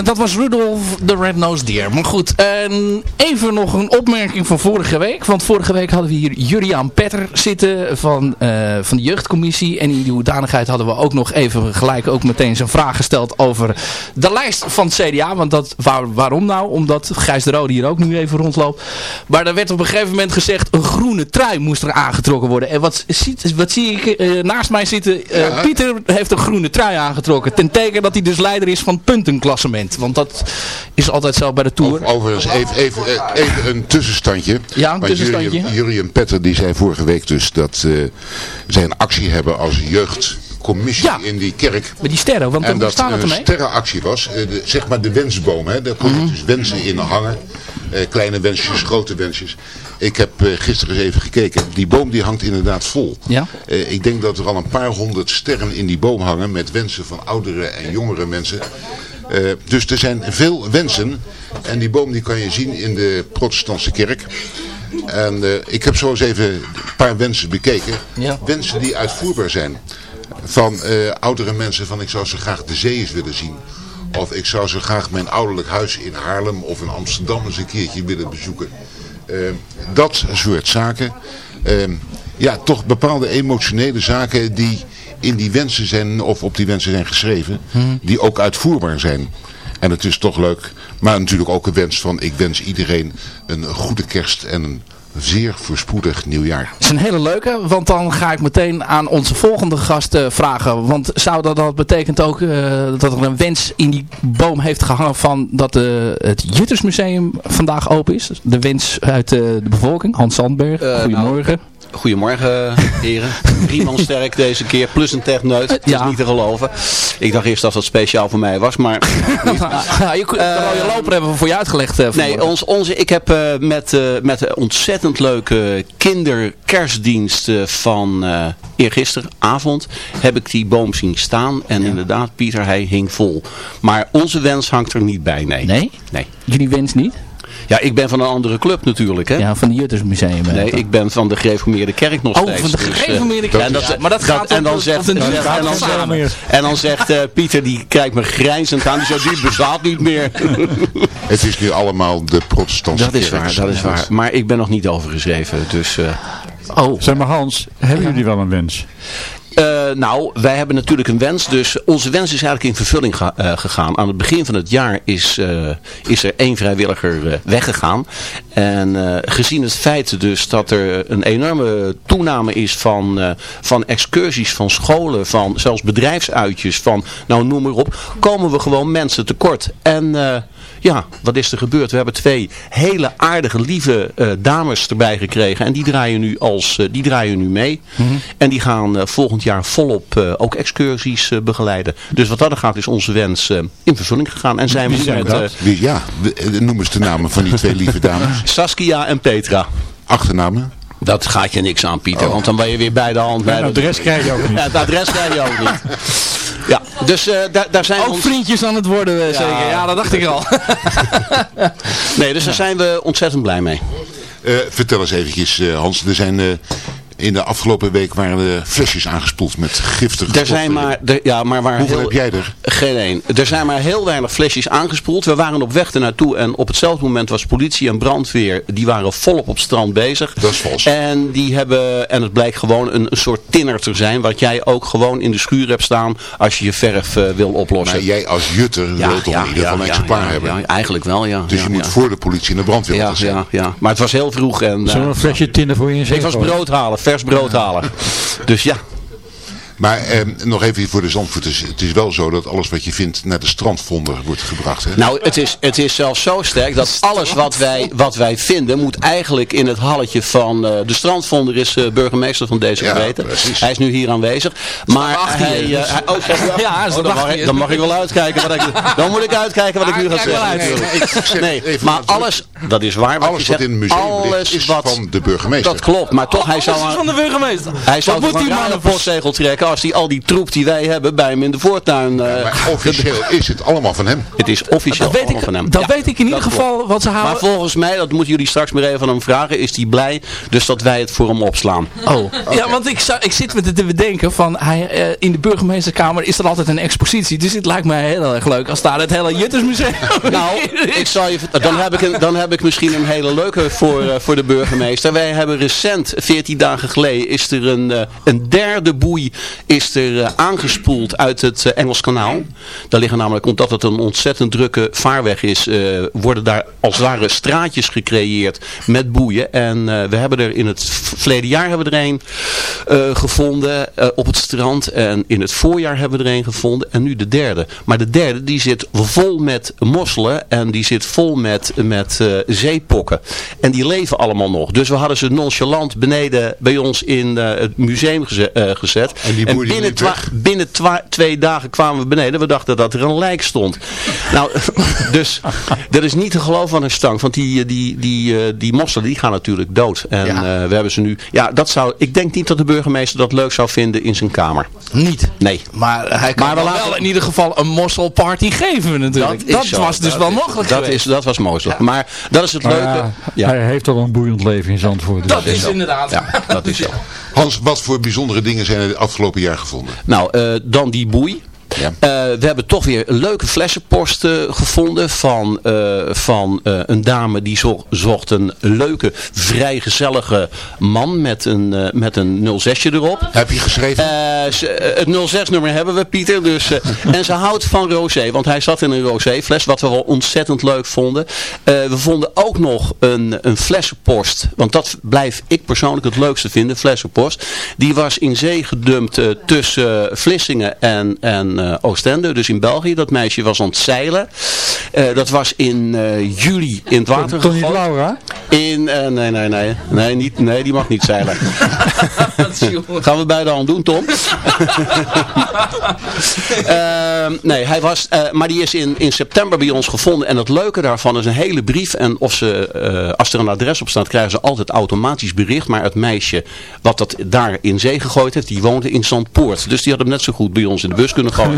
dat was Rudolf de Red-Nosed Deer. Maar goed, en even nog een opmerking van vorige week. Want vorige week hadden we hier Juriaan Petter zitten van, eh, van de jeugdcommissie. En in die hoedanigheid hadden we ook nog even gelijk ook meteen zijn vraag gesteld over de lijst van het CDA. Want dat, waar, waarom nou? Omdat Gijs de Rode hier ook nu even rondloopt. Maar er werd op een gegeven moment gezegd, een groene trui moest er aangetrokken worden. En wat, ziet, wat zie ik eh, naast mij zitten? Uh, Pieter heeft een groene trui aangetrokken. Ten teken dat hij dus leider is van puntenklassement. Want dat is altijd zo bij de Tour. Overigens, even, even, even een tussenstandje. Ja, een tussenstandje. Jurie en Petter die zei vorige week dus dat uh, zij een actie hebben als jeugdcommissie in die kerk. Met die sterren, want en dat een sterrenactie was. De, zeg maar de wensboom, hè. daar kon je dus wensen in hangen. Uh, kleine wensjes, grote wensjes. Ik heb uh, gisteren eens even gekeken. Die boom die hangt inderdaad vol. Ja? Uh, ik denk dat er al een paar honderd sterren in die boom hangen met wensen van oudere en jongere mensen. Uh, dus er zijn veel wensen. En die boom die kan je zien in de protestantse kerk. En ik heb zo eens even een paar wensen bekeken. Ja. Wensen die uitvoerbaar zijn. Van oudere mensen van ik zou zo graag de zee eens willen zien. Of ik zou zo graag mijn ouderlijk huis in Haarlem of in Amsterdam eens een keertje willen bezoeken. Dat soort zaken. Ja, toch bepaalde emotionele zaken die in die wensen zijn, of op die wensen zijn geschreven, Hmm. die ook uitvoerbaar zijn. En het is toch leuk. Maar natuurlijk ook een wens van, ik wens iedereen een goede kerst en een zeer voorspoedig nieuwjaar. Dat is een hele leuke, want dan ga ik meteen aan onze volgende gast uh, vragen. Want zou dat, dat betekent ook uh, dat er een wens in die boom heeft gehangen van dat uh, het Juttersmuseum vandaag open is? De wens uit de bevolking, Hans Sandberg, goedemorgen. Nou, Goedemorgen heren. *laughs* Drie man sterk deze keer, plus een techneut. Het ja. is niet te geloven. Ik dacht eerst dat dat speciaal voor mij was, maar *laughs* ja, je kunt uh, je loper hebben we voor je uitgelegd. Uh, nee, ons, onze, ik heb uh, met, met een ontzettend leuke kinderkerstdienst van eergisteravond heb ik die boom zien staan. En ja. inderdaad, Pieter, hij hing vol. Maar onze wens hangt er niet bij, nee. Nee? Nee. Jullie wens niet? Ja, ik ben van een andere club natuurlijk. Hè? Ja, van het Juttersmuseum. Nee, ik ben van de gereformeerde kerk nog oh, steeds. van de gereformeerde kerk. Dus, uh, ja, maar dat gaat en dan zegt, en dan, en dan, samen. En dan zegt uh, Pieter, die kijkt me grijnzend aan. Die zegt, die bestaat niet meer. *laughs* Het is nu allemaal de protestantse Dat is waar, dat is waar. Maar ik ben nog niet overgeschreven. Dus, uh, oh. Zeg maar Hans, hebben jullie wel een wens? Uh, nou, wij hebben natuurlijk een wens. Dus onze wens is eigenlijk in vervulling uh, gegaan. Aan het begin van het jaar is, uh, is er één vrijwilliger weggegaan. En gezien het feit dus dat er een enorme toename is van, van excursies, van scholen, van zelfs bedrijfsuitjes, van nou noem maar op, komen we gewoon mensen tekort. En ja, wat is er gebeurd? We hebben twee hele aardige, lieve uh, dames erbij gekregen. En die draaien nu, als, uh, die draaien nu mee. Mhm. Mm -hmm. En die gaan uh, volgend jaar volop ook excursies begeleiden. Dus wat dat gaat is onze wens in vervulling gegaan. En zijn we Wie met... Wie, ja, noem eens de namen van die twee lieve dames. *laughs* Saskia en Petra. Achternamen? Dat gaat je niks aan, Pieter. Oh. Want dan ben je weer bij de hand. Ja, het adres krijg je ook niet. Ja, het adres krijg je ook niet. *laughs* Ja, dus uh, daar, daar zijn ook ons... vriendjes aan het worden uh, ja. zeker. Ja, dat dacht ik al. *laughs* nee, dus daar zijn we ontzettend blij mee. Uh, vertel eens eventjes, Hans. Er zijn in de afgelopen week waren er flesjes aangespoeld met giftige Er zijn maar, er, ja, maar waar Hoeveel heel, heb jij er? Geen één. Er zijn maar heel weinig flesjes aangespoeld. We waren op weg ernaartoe en op hetzelfde moment was politie en brandweer, die waren volop op het strand bezig. Dat is vals. En die hebben, en het blijkt gewoon een, een soort tinner te zijn, wat jij ook gewoon in de schuur hebt staan als je je verf uh, wil oplossen. Maar jij als jutter ja, wilt toch ja, in ieder geval ja, een exemplaar ja, hebben? Ja, eigenlijk wel, ja. Dus je moet voor de politie en de brandweer ja, zijn. Ja, ja, maar het was heel vroeg. en. Zullen we een flesje tinnen voor je in Ik was brood halen, vers brood halen. Dus ja. Maar eh, nog even voor de Zandvoorters. Het is wel zo dat alles wat je vindt naar de strandvonder wordt gebracht. Hè? Nou, het is, het is zelfs zo sterk dat alles wat wij, wat wij vinden moet eigenlijk in het halletje van... Uh, de strandvonder is uh, burgemeester van deze ja, gemeente. Precies. Hij is nu hier aanwezig. Maar hij... Uh, hij oh, *laughs* ja, oh, dan, mag ik, dan mag ik wel uitkijken. Wat ik, dan moet ik uitkijken wat ik nu ga zeggen. Nee, maar alles, dat is waar. wat Alles je wat zegt. in het museum Alles ligt is wat, van de burgemeester. Dat klopt, maar toch, hij zou Alles is aan- van de burgemeester. hij zou Wat toch moet een rare postzegel trekken als hij al die troep die wij hebben bij hem in de voortuin... eh, Maar officieel *laughs* is het allemaal van hem. Het is officieel Dat weet allemaal ik- van hem. dat weet ik in ieder geval, klopt. want ze houden- Maar volgens mij, dat moeten jullie straks maar even aan hem vragen, is hij blij dus dat wij het voor hem opslaan. Oh, ja, want ik, zou, ik zit met het te bedenken van hij, eh, in de burgemeesterkamer is er altijd een expositie. Dus het lijkt mij heel erg leuk als daar het hele Juttersmuseum Nou, *laughs* ik zal je, dan, heb ik een, dan heb ik misschien een hele leuke voor, eh, voor de burgemeester. Wij hebben recent, 14 dagen geleden, is er een, eh, een derde boei is er, eh, aangespoeld uit het Engels kanaal. Daar liggen namelijk, omdat het een ontzettend drukke vaarweg is, worden daar als het ware straatjes gecreëerd met boeien. En we hebben er in het verleden jaar hebben we er een gevonden op het strand. En in het voorjaar hebben we er een gevonden. En nu de derde. Maar de derde die zit vol met mosselen. En die zit vol met, met zeepokken. En die leven allemaal nog. Dus we hadden ze nonchalant beneden bij ons in eh, het museum geze- eh, gezet. En die binnen, twa- binnen twa- twee dagen kwamen we beneden. We dachten dat er een lijk stond. *laughs* nou, *laughs* dus dat is niet te geloven van een stank. Want die, eh, die, die, eh, die mosselen die gaan natuurlijk dood. En eh, we hebben ze nu... Ja, dat zou... Ik denk niet dat de burgemeester dat leuk zou vinden in zijn kamer. Niet. Nee. Maar hij kan Maar we wel laten- in ieder geval een mosselparty geven natuurlijk. Dat, zo. was dus Dat wel is- mogelijk dat, geweest. is, dat was mogelijk. Maar dat is het Maar leuke. ja, Ja. Hij heeft al een boeiend leven in Zandvoort. dat is inderdaad. Ja, dat is zo. Hans, wat voor bijzondere dingen zijn er het afgelopen jaar gevonden? Nou, eh, dan die boei. Ja. Eh, we hebben toch weer leuke flessenpost eh, gevonden van, eh, van eh, een dame die zo- zocht een leuke, vrij gezellige man met een, met een 06'je erop. Heb je geschreven? Het 06-nummer hebben we, Pieter. Dus, *laughs* en ze houdt van rosé, want hij zat in een rosé-fles, wat we wel ontzettend leuk vonden. We vonden ook nog een, een flessenpost, want dat blijf ik persoonlijk het leukste vinden, flessenpost. Die was in zee gedumpt tussen Vlissingen en, en Oostende, dus in België. Dat meisje was aan het zeilen. Eh, dat was in eh, juli in het water Toch niet gegooid. Laura? In, eh, nee, nee, nee. Nee, niet, nee, die mag niet zeilen. *laughs* *laughs* Gaan we bij de hand doen, Tom? *laughs* Ehm, nee, hij was, eh, maar die is in, in september bij ons gevonden. En het leuke daarvan is een hele brief. En of ze, eh, als er een adres op staat, krijgen ze altijd automatisch bericht. Maar het meisje wat dat daar in zee gegooid heeft, die woonde in Zandpoort. Dus die had hem net zo goed bij ons in de bus kunnen gooien.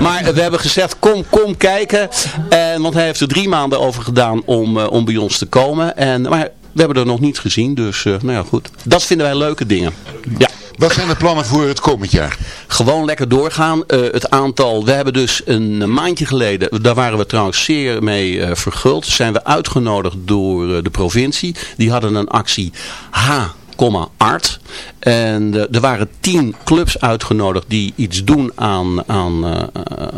Maar we hebben gezegd, kom, kom kijken. En, want hij heeft er drie maanden over gedaan om, eh, om bij ons te komen. En, maar we hebben er nog niet gezien. Dus, eh, nou ja, goed. Dat vinden wij leuke dingen. Ja. Wat zijn de plannen voor het komend jaar? Gewoon lekker doorgaan. Eh, het aantal, we hebben dus een maandje geleden, daar waren we trouwens zeer mee eh, verguld, zijn we uitgenodigd door de provincie. Die hadden een actie H, art. En eh, er waren tien clubs uitgenodigd die iets doen aan, aan, eh,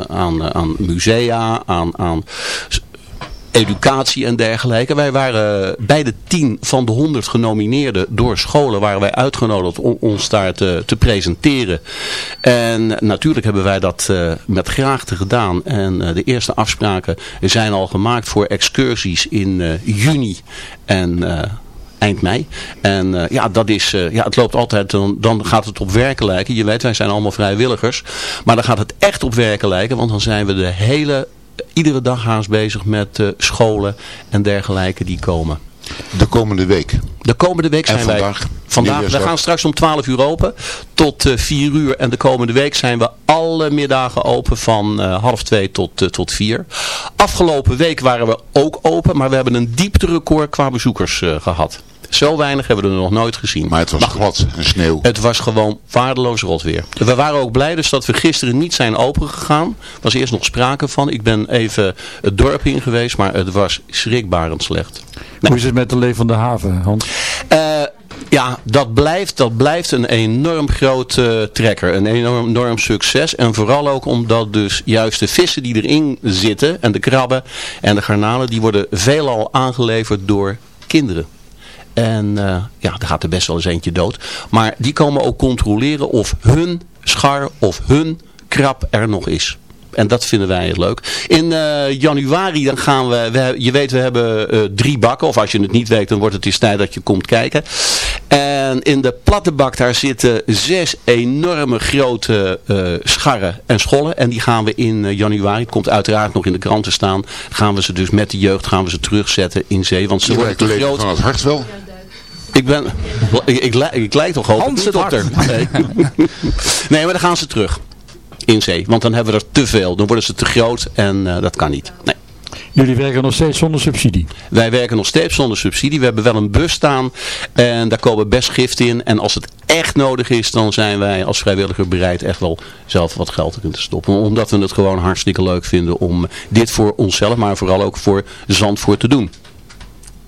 aan, eh, aan musea, aan, aan educatie en dergelijke. Wij waren bij de tien van de honderd genomineerden door scholen waren wij uitgenodigd om ons daar te, te presenteren. En natuurlijk hebben wij dat met graagte gedaan. En de eerste afspraken zijn al gemaakt voor excursies in juni en... eind mei. En eh, ja, dat is, eh, ja, het loopt altijd, dan, dan gaat het op werken lijken. Je weet, wij zijn allemaal vrijwilligers. Maar dan gaat het echt op werken lijken, want dan zijn we de hele, iedere dag haast bezig met eh, scholen en dergelijke die komen. De komende week. De komende week zijn wij... vandaag? Vandaag, we Nieuwjaarsdag. gaan straks om 12 uur open tot eh 4 uur. En de komende week zijn we alle middagen open van eh, half 2 tot, eh, tot 4. Afgelopen week waren we ook open, maar we hebben een diepterecord qua bezoekers eh, gehad. Zo weinig hebben we er nog nooit gezien. Maar het was glad en sneeuw. Het was gewoon waardeloos rot weer. We waren ook blij dus dat we gisteren niet zijn opengegaan. Er was eerst nog sprake van. Ik ben even het dorp in geweest, maar het was schrikbarend slecht. Hoe is het met de levende haven, Hans? Eh, ja, dat blijft, dat blijft een enorm groot eh, trekker. Een enorm, enorm succes. En vooral ook omdat dus juist de vissen die erin zitten, en de krabben en de garnalen, die worden veelal aangeleverd door kinderen. En eh, ja, daar gaat er best wel eens eentje dood. Maar die komen ook controleren of hun schar of hun krab er nog is. En dat vinden wij leuk. In januari dan gaan we, we, je weet we hebben drie bakken. Of als je het niet weet dan wordt het eens tijd dat je komt kijken. En in de platte bak daar zitten zes enorme grote scharren en schollen. En die gaan we in januari, het komt uiteraard nog in de kranten staan. Gaan we ze dus met de jeugd gaan we ze terugzetten in zee. Want ze worden te groot. van het hart wel. Ik ben, ik, ik, ik lijk toch altijd het dokter. Nee. *laughs* nee, maar dan gaan ze terug. In zee. Want dan hebben we er te veel. Dan worden ze te groot en eh, dat kan niet. Nee. Jullie werken nog steeds zonder subsidie. Wij werken nog steeds zonder subsidie. We hebben wel een bus staan en daar komen best gift in. En als het echt nodig is, dan zijn wij als vrijwilliger bereid echt wel zelf wat geld erin te stoppen. Omdat we het gewoon hartstikke leuk vinden om dit voor onszelf, maar vooral ook voor Zandvoort te doen.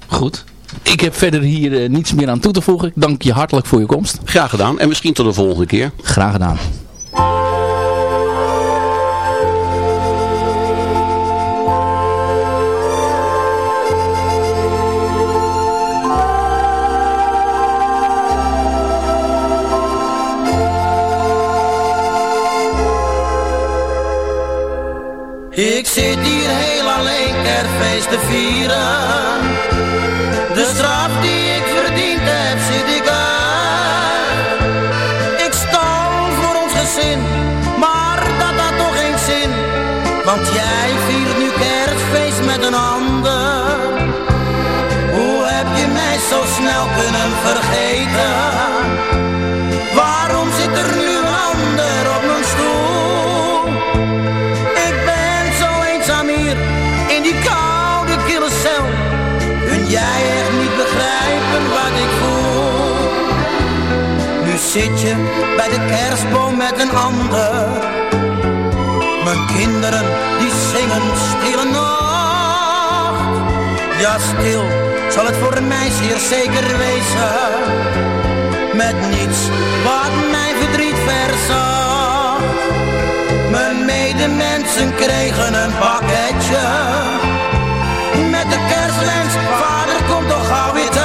Goed. Ik heb verder hier eh, niets meer aan toe te voegen. Ik dank je hartelijk voor je komst. Graag gedaan en misschien tot de volgende keer. Graag gedaan. Ik zit hier heel alleen kerstfeest te vieren. Zit je bij de kerstboom met een ander. Mijn kinderen die zingen stille nacht. Ja, stil zal het voor mij zeer zeker wezen. Met niets wat mijn verdriet verzacht. Mijn medemensen kregen een pakketje Met de kerstwens, vader komt toch gauw weer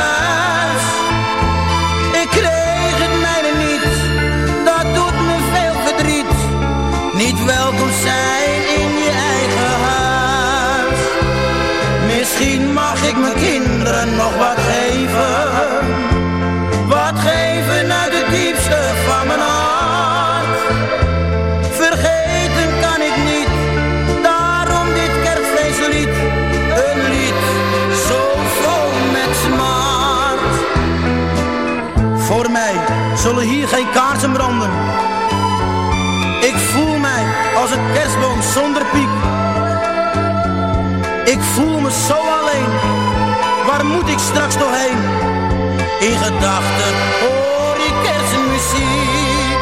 hier geen kaarsen branden. Ik voel mij als een kerstboom zonder piek. Ik voel me zo alleen, waar moet ik straks toch heen? In gedachten hoor ik kerstmuziek.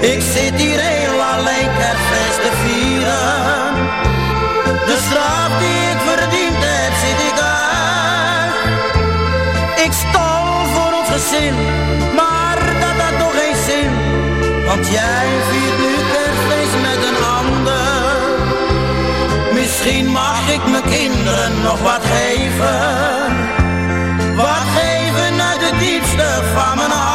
Ik zit hier heel alleen kerstfeest te vieren. De straf die ik verdiend heb, zit ik uit. Ik stal voor ons gezin, Want jij viert nu kerstfeest met een ander. Misschien mag ik mijn kinderen nog wat geven. Wat geven uit het diepste van mijn hart.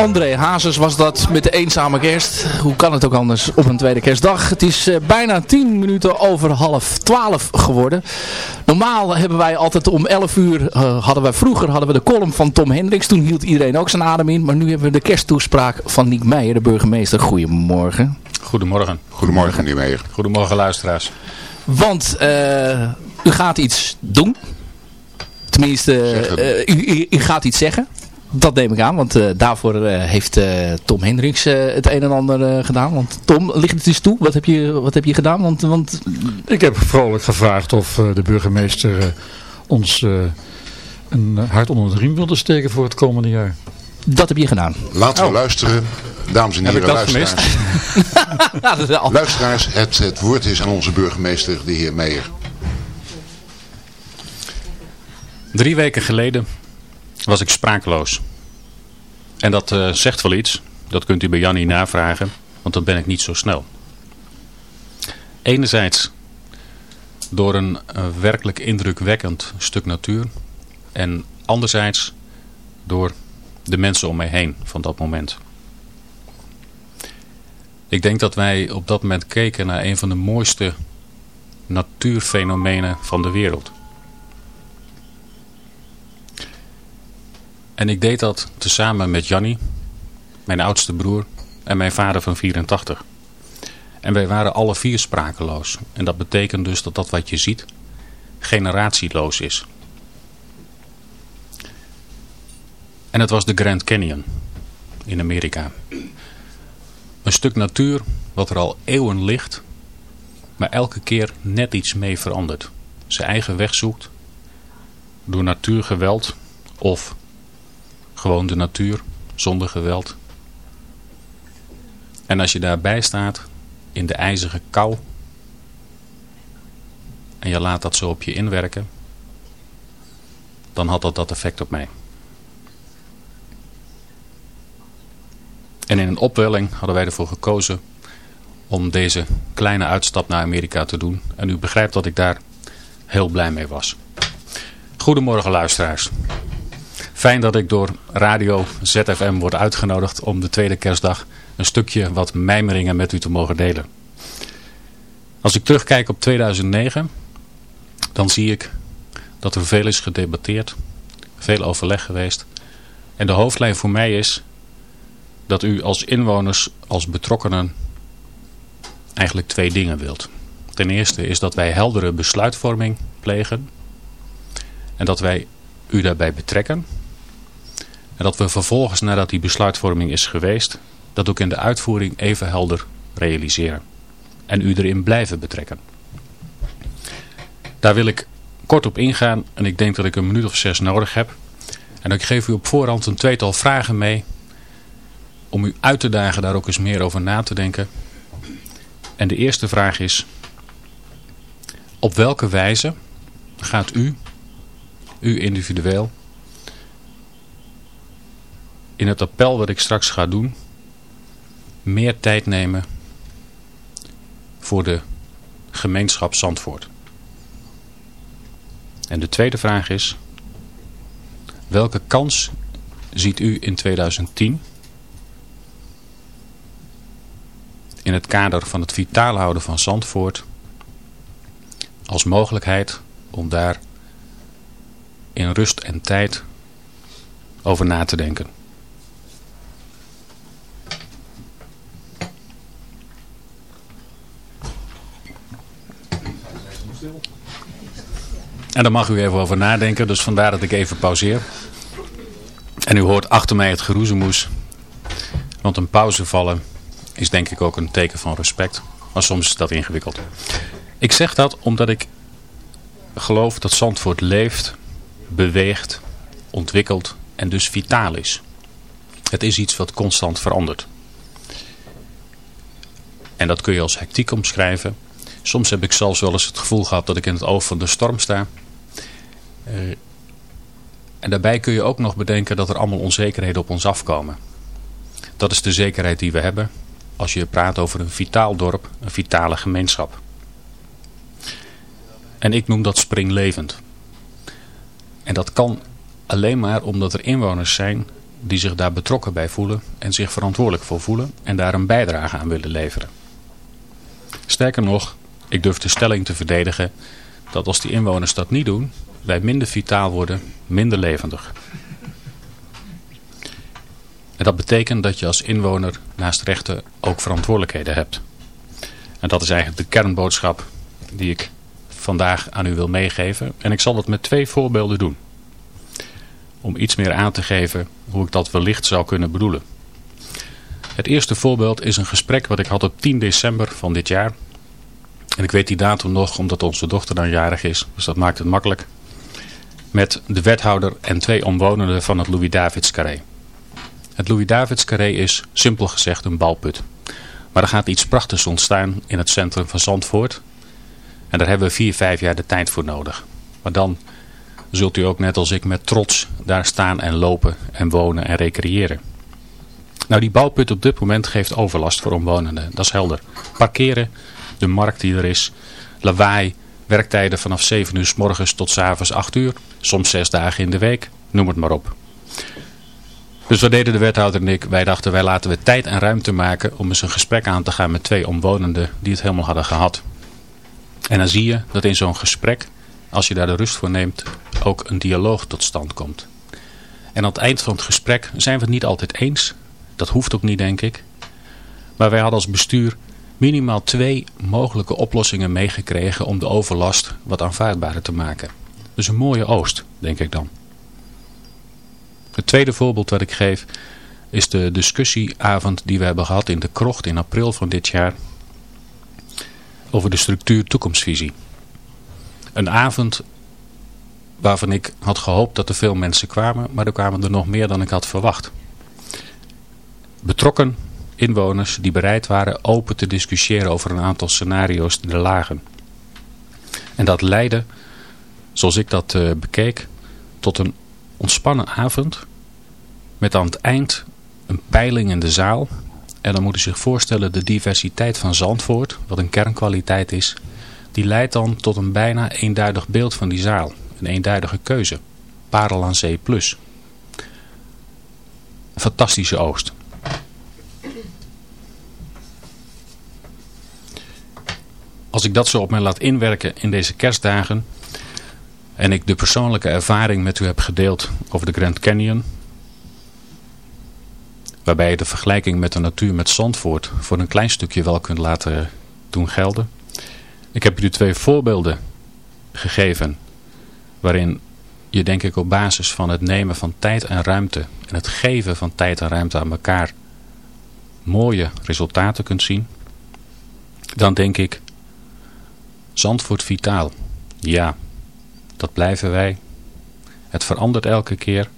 André Hazes was dat met de eenzame kerst. Hoe kan het ook anders op een tweede kerstdag? Het is eh, bijna 10 minuten over half 12 geworden. Normaal hebben wij altijd om 11 uur, eh, hadden wij vroeger hadden we de column van Tom Hendricks. Toen hield iedereen ook zijn adem in. Maar nu hebben we de kersttoespraak van Niek Meijer, de burgemeester. Goedemorgen. Goedemorgen. Goedemorgen, meneer Meijer. Goedemorgen, luisteraars. Want eh, u gaat iets doen. Tenminste, eh, u, u, u gaat iets zeggen. Dat neem ik aan, want eh, daarvoor eh, heeft eh, Tom Hendricks eh, het een en ander eh, gedaan. Want Tom, ligt het eens toe? Wat heb je, wat heb je gedaan? Want, want... Ik heb vrolijk gevraagd of eh, de burgemeester eh, ons eh, een hart onder de riem wilde steken voor het komende jaar. Dat heb je gedaan. Laten we Oh. luisteren, dames en Heb heren, ik dat luisteraars. *laughs* luisteraars, het, het woord is aan onze burgemeester, de heer Meijer. Drie weken geleden was ik sprakeloos. En dat uh, zegt wel iets. Dat kunt u bij Jannie navragen, want dan ben ik niet zo snel. Enerzijds door een uh, werkelijk indrukwekkend stuk natuur. En anderzijds door de mensen om mij heen van dat moment. Ik denk dat wij op dat moment keken naar een van de mooiste natuurfenomenen van de wereld. En ik deed dat tezamen met Jannie, mijn oudste broer en mijn vader van 84. En wij waren alle vier sprakeloos. En dat betekent dus dat dat wat je ziet generatieloos is. En het was de Grand Canyon in Amerika. Een stuk natuur wat er al eeuwen ligt, maar elke keer net iets mee verandert. Zijn eigen weg zoekt, door natuurgeweld of gewoon de natuur zonder geweld. En als je daarbij staat in de ijzige kou en je laat dat zo op je inwerken, dan had dat dat effect op mij. En in een opwelling hadden wij ervoor gekozen om deze kleine uitstap naar Amerika te doen. En u begrijpt dat ik daar heel blij mee was. Goedemorgen luisteraars. Fijn dat ik door Radio ZFM word uitgenodigd om de tweede kerstdag een stukje wat mijmeringen met u te mogen delen. Als ik terugkijk op 2009, dan zie ik dat er veel is gedebatteerd, veel overleg geweest. En de hoofdlijn voor mij is dat u als inwoners, als betrokkenen, eigenlijk twee dingen wilt. Ten eerste is dat wij heldere besluitvorming plegen en dat wij u daarbij betrekken. En dat we vervolgens, nadat die besluitvorming is geweest, dat ook in de uitvoering even helder realiseren. En u erin blijven betrekken. Daar wil ik kort op ingaan en ik denk dat ik een minuut of zes nodig heb. En ik geef u op voorhand een tweetal vragen mee om u uit te dagen daar ook eens meer over na te denken. En de eerste vraag is, op welke wijze gaat u, u individueel, in het appel wat ik straks ga doen, meer tijd nemen voor de gemeenschap Zandvoort. En de tweede vraag is, welke kans ziet u in 2010 in het kader van het vitaal houden van Zandvoort als mogelijkheid om daar in rust en tijd over na te denken. En daar mag u even over nadenken, dus vandaar dat ik even pauzeer. En u hoort achter mij het geroezemoes. Want een pauze vallen is denk ik ook een teken van respect. Maar soms is dat ingewikkeld. Ik zeg dat omdat ik geloof dat Zandvoort leeft, beweegt, ontwikkelt en dus vitaal is. Het is iets wat constant verandert. En dat kun je als hectiek omschrijven. Soms heb ik zelfs wel eens het gevoel gehad dat ik in het oog van de storm sta. Uh, en daarbij kun je ook nog bedenken dat er allemaal onzekerheden op ons afkomen. Dat is de zekerheid die we hebben als je praat over een vitaal dorp, een vitale gemeenschap. En ik noem dat springlevend. En dat kan alleen maar omdat er inwoners zijn die zich daar betrokken bij voelen en zich verantwoordelijk voor voelen en daar een bijdrage aan willen leveren. Sterker nog, ik durf de stelling te verdedigen dat als die inwoners dat niet doen, wij minder vitaal worden, minder levendig. En dat betekent dat je als inwoner naast rechten ook verantwoordelijkheden hebt. En dat is eigenlijk de kernboodschap die ik vandaag aan u wil meegeven. En ik zal dat met twee voorbeelden doen. Om iets meer aan te geven hoe ik dat wellicht zou kunnen bedoelen. Het eerste voorbeeld is een gesprek wat ik had op 10 december van dit jaar. En ik weet die datum nog omdat onze dochter dan jarig is. Dus dat maakt het makkelijk. Met de wethouder en twee omwonenden van het Louis-Davids Carré. Het Louis-Davids Carré is, simpel gezegd, een balput. Maar er gaat iets prachtigs ontstaan in het centrum van Zandvoort. En daar hebben we vier, vijf jaar de tijd voor nodig. Maar dan zult u ook net als ik met trots daar staan en lopen en wonen en recreëren. Nou, die bouwput op dit moment geeft overlast voor omwonenden. Dat is helder. Parkeren, de markt die er is, lawaai, werktijden vanaf 7 uur s morgens tot s avonds 8 uur. Soms 6 dagen in de week, noem het maar op. Dus wat deden de wethouder en ik? Wij dachten, wij laten we tijd en ruimte maken om eens een gesprek aan te gaan met twee omwonenden die het helemaal hadden gehad. En dan zie je dat in zo'n gesprek, als je daar de rust voor neemt, ook een dialoog tot stand komt. En aan het eind van het gesprek zijn we het niet altijd eens. Dat hoeft ook niet, denk ik. Maar wij hadden als bestuur minimaal twee mogelijke oplossingen meegekregen om de overlast wat aanvaardbaarder te maken. Dus een mooie oost, denk ik dan. Het tweede voorbeeld wat ik geef is de discussieavond die we hebben gehad in de krocht in april van dit jaar over de structuur toekomstvisie. Een avond waarvan ik had gehoopt dat er veel mensen kwamen, maar er kwamen er nog meer dan ik had verwacht. Betrokken inwoners die bereid waren open te discussiëren over een aantal scenario's die er lagen. En dat leidde, zoals ik dat uh, bekeek, tot een ontspannen avond met aan het eind een peiling in de zaal. En dan moet u zich voorstellen de diversiteit van Zandvoort, wat een kernkwaliteit is, die leidt dan tot een bijna eenduidig beeld van die zaal. Een eenduidige keuze. Parel aan Zee Plus. Fantastische oost. Als ik dat zo op mij laat inwerken in deze kerstdagen en ik de persoonlijke ervaring met u heb gedeeld over de Grand Canyon, waarbij je de vergelijking met de natuur met Zandvoort voor een klein stukje wel kunt laten doen gelden. Ik heb u twee voorbeelden gegeven waarin je denk ik op basis van het nemen van tijd en ruimte en het geven van tijd en ruimte aan elkaar mooie resultaten kunt zien. Dan denk ik, Zandvoort vitaal. Ja, dat blijven wij. Het verandert elke keer.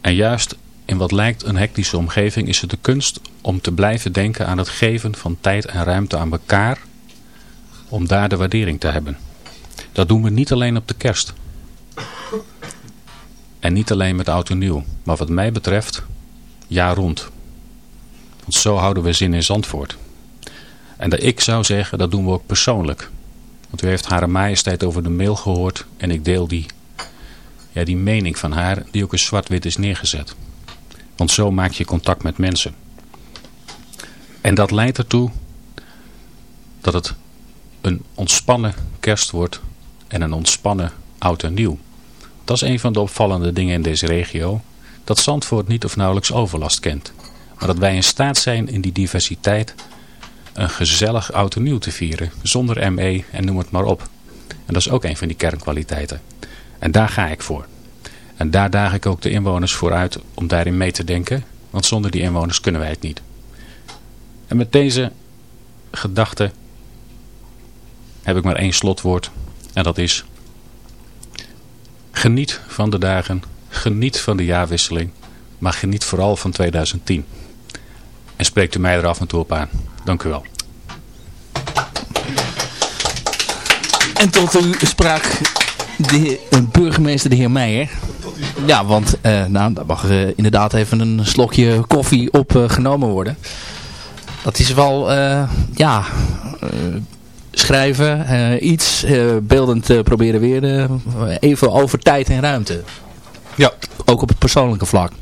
En juist in wat lijkt een hectische omgeving is het de kunst om te blijven denken aan het geven van tijd en ruimte aan elkaar. Om daar de waardering te hebben. Dat doen we niet alleen op de kerst. En niet alleen met oud en nieuw. Maar wat mij betreft, jaar rond. Want zo houden we zin in Zandvoort. En dat ik zou zeggen, dat doen we ook persoonlijk. Want u heeft Hare Majesteit over de mail gehoord. En ik deel die, ja, die mening van haar, die ook in zwart-wit is neergezet. Want zo maak je contact met mensen. En dat leidt ertoe dat het een ontspannen kerst wordt en een ontspannen oud en nieuw. Dat is een van de opvallende dingen in deze regio. Dat Zandvoort niet of nauwelijks overlast kent. Maar dat wij in staat zijn in die diversiteit een gezellig oud nieuw te vieren. Zonder ME en noem het maar op. En dat is ook een van die kernkwaliteiten. En daar ga ik voor. En daar daag ik ook de inwoners voor uit om daarin mee te denken. Want zonder die inwoners kunnen wij het niet. En met deze gedachte heb ik maar één slotwoord. En dat is... Geniet van de dagen. Geniet van de jaarwisseling. Maar geniet vooral van 2010. En spreekt u mij er af en toe op aan. Dank u wel. En tot u sprak de burgemeester, de heer Meijer. Ja, want uh, nou, daar mag uh, inderdaad even een slokje koffie op uh, genomen worden. Dat is wel, ja, schrijven, iets beeldend proberen weer. even over tijd en ruimte. Ja. Ook op het persoonlijke vlak.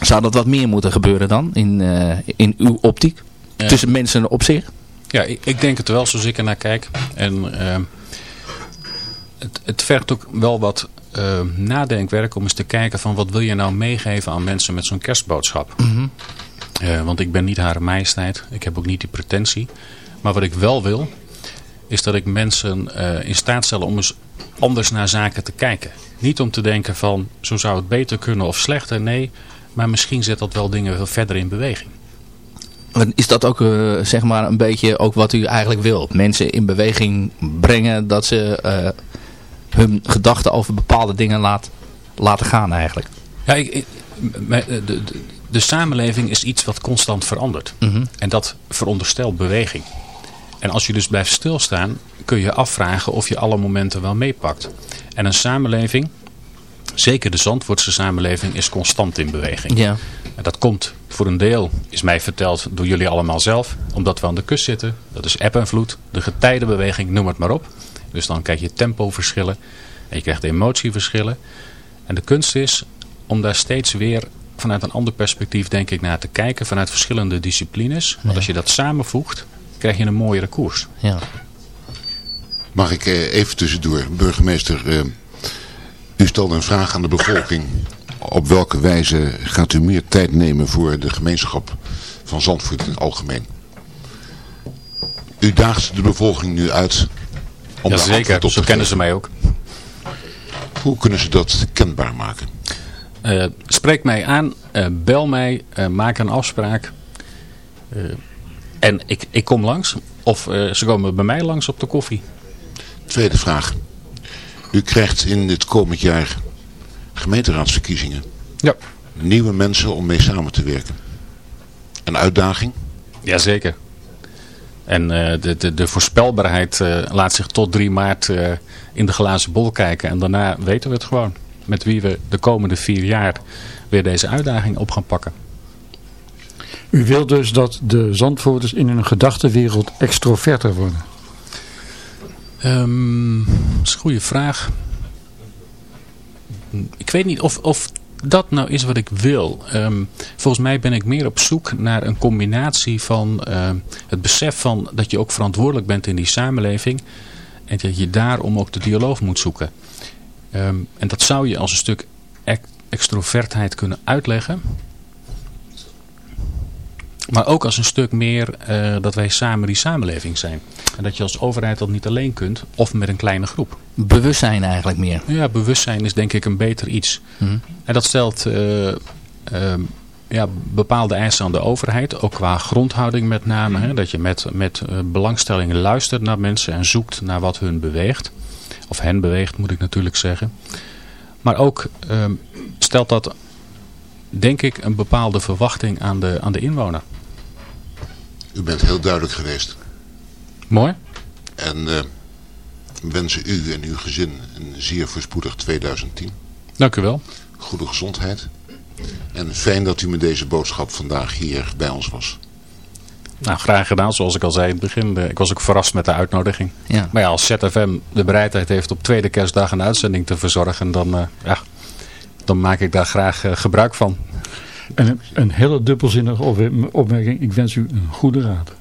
Zou dat wat meer moeten gebeuren dan, in, in uw optiek? Tussen mensen op zich? Ja, ik, ik, denk het wel, zoals ik er naar kijk. En het, het vergt ook wel wat uh, nadenkwerk om eens te kijken van wat wil je nou meegeven aan mensen met zo'n kerstboodschap. Mhm. uh, want ik ben niet haar majesteit, ik heb ook niet die pretentie. Maar wat ik wel wil, is dat ik mensen uh, in staat stel om eens anders naar zaken te kijken. Niet om te denken van zo zou het beter kunnen of slechter, nee. Maar misschien zet dat wel dingen veel verder in beweging. Is dat ook uh, zeg maar een beetje ook wat u eigenlijk wil? Mensen in beweging brengen dat ze uh, hun gedachten over bepaalde dingen laat, laten gaan eigenlijk? Ja, ik, de, de, de, samenleving is iets wat constant verandert. Mm -hmm. En dat veronderstelt beweging. En als je dus blijft stilstaan, kun je afvragen of je alle momenten wel meepakt. En een samenleving, zeker de Zandvoortse samenleving, is constant in beweging. Ja. En dat komt voor een deel, is mij verteld door jullie allemaal zelf, omdat we aan de kust zitten. Dat is eb en vloed, de getijdenbeweging, noem het maar op. Dus dan krijg je tempoverschillen en je krijgt emotieverschillen. En de kunst is om daar steeds weer vanuit een ander perspectief denk ik naar te kijken, vanuit verschillende disciplines. Want als je dat samenvoegt, krijg je een mooiere koers. Ja. Mag ik eh, even tussendoor, burgemeester, eh, u stelde een vraag aan de bevolking. Op welke wijze gaat u meer tijd nemen voor de gemeenschap van Zandvoort in het algemeen? U daagt de bevolking nu uit om Jazeker, antwoord op zo kennen ze mij ook. Hoe kunnen ze dat kenbaar maken? Eh, spreek mij aan, eh, bel mij, eh, maak een afspraak. En ik, ik kom langs. Of ze komen bij mij langs op de koffie. Tweede vraag. U krijgt in dit komend jaar gemeenteraadsverkiezingen. Ja. Nieuwe mensen om mee samen te werken. Een uitdaging? Jazeker. En eh, de, de, de voorspelbaarheid eh, laat zich tot 3 maart eh, in de glazen bol kijken. En daarna weten we het gewoon. Met wie we de komende vier jaar weer deze uitdaging op gaan pakken. U wilt dus dat de Zandvoorters in hun gedachtenwereld extroverter worden? Ehm, dat is een goede vraag. Ik weet niet of, of dat nou is wat ik wil. Ehm, volgens mij ben ik meer op zoek naar een combinatie van ehm, het besef van dat je ook verantwoordelijk bent in die samenleving. En dat je daarom ook de dialoog moet zoeken. Ehm, en dat zou je als een stuk ex- extrovertheid kunnen uitleggen. Maar ook als een stuk meer eh, dat wij samen die samenleving zijn. En dat je als overheid dat niet alleen kunt, of met een kleine groep. Bewustzijn eigenlijk meer. Ja, bewustzijn is denk ik een beter iets. Mhm. En dat stelt eh, ehm, ja, bepaalde eisen aan de overheid, ook qua grondhouding met name. Hè, dat je met, met eh, belangstelling luistert naar mensen en zoekt naar wat hun beweegt. Of hen beweegt moet ik natuurlijk zeggen. Maar ook ehm, stelt dat denk ik een bepaalde verwachting aan de, aan de inwoner. U bent heel duidelijk geweest. Mooi. En eh, wensen u en uw gezin een zeer voorspoedig 2010. Dank u wel. Goede gezondheid. En fijn dat u met deze boodschap vandaag hier bij ons was. Nou, graag gedaan, zoals ik al zei in het begin. Ik was ook verrast met de uitnodiging. Ja. Maar ja, als ZFM de bereidheid heeft op tweede kerstdag een uitzending te verzorgen, dan, eh, ja, dan maak ik daar graag eh, gebruik van. En een, een hele dubbelzinnige opmerking. Ik wens u een goede raad. *laughs*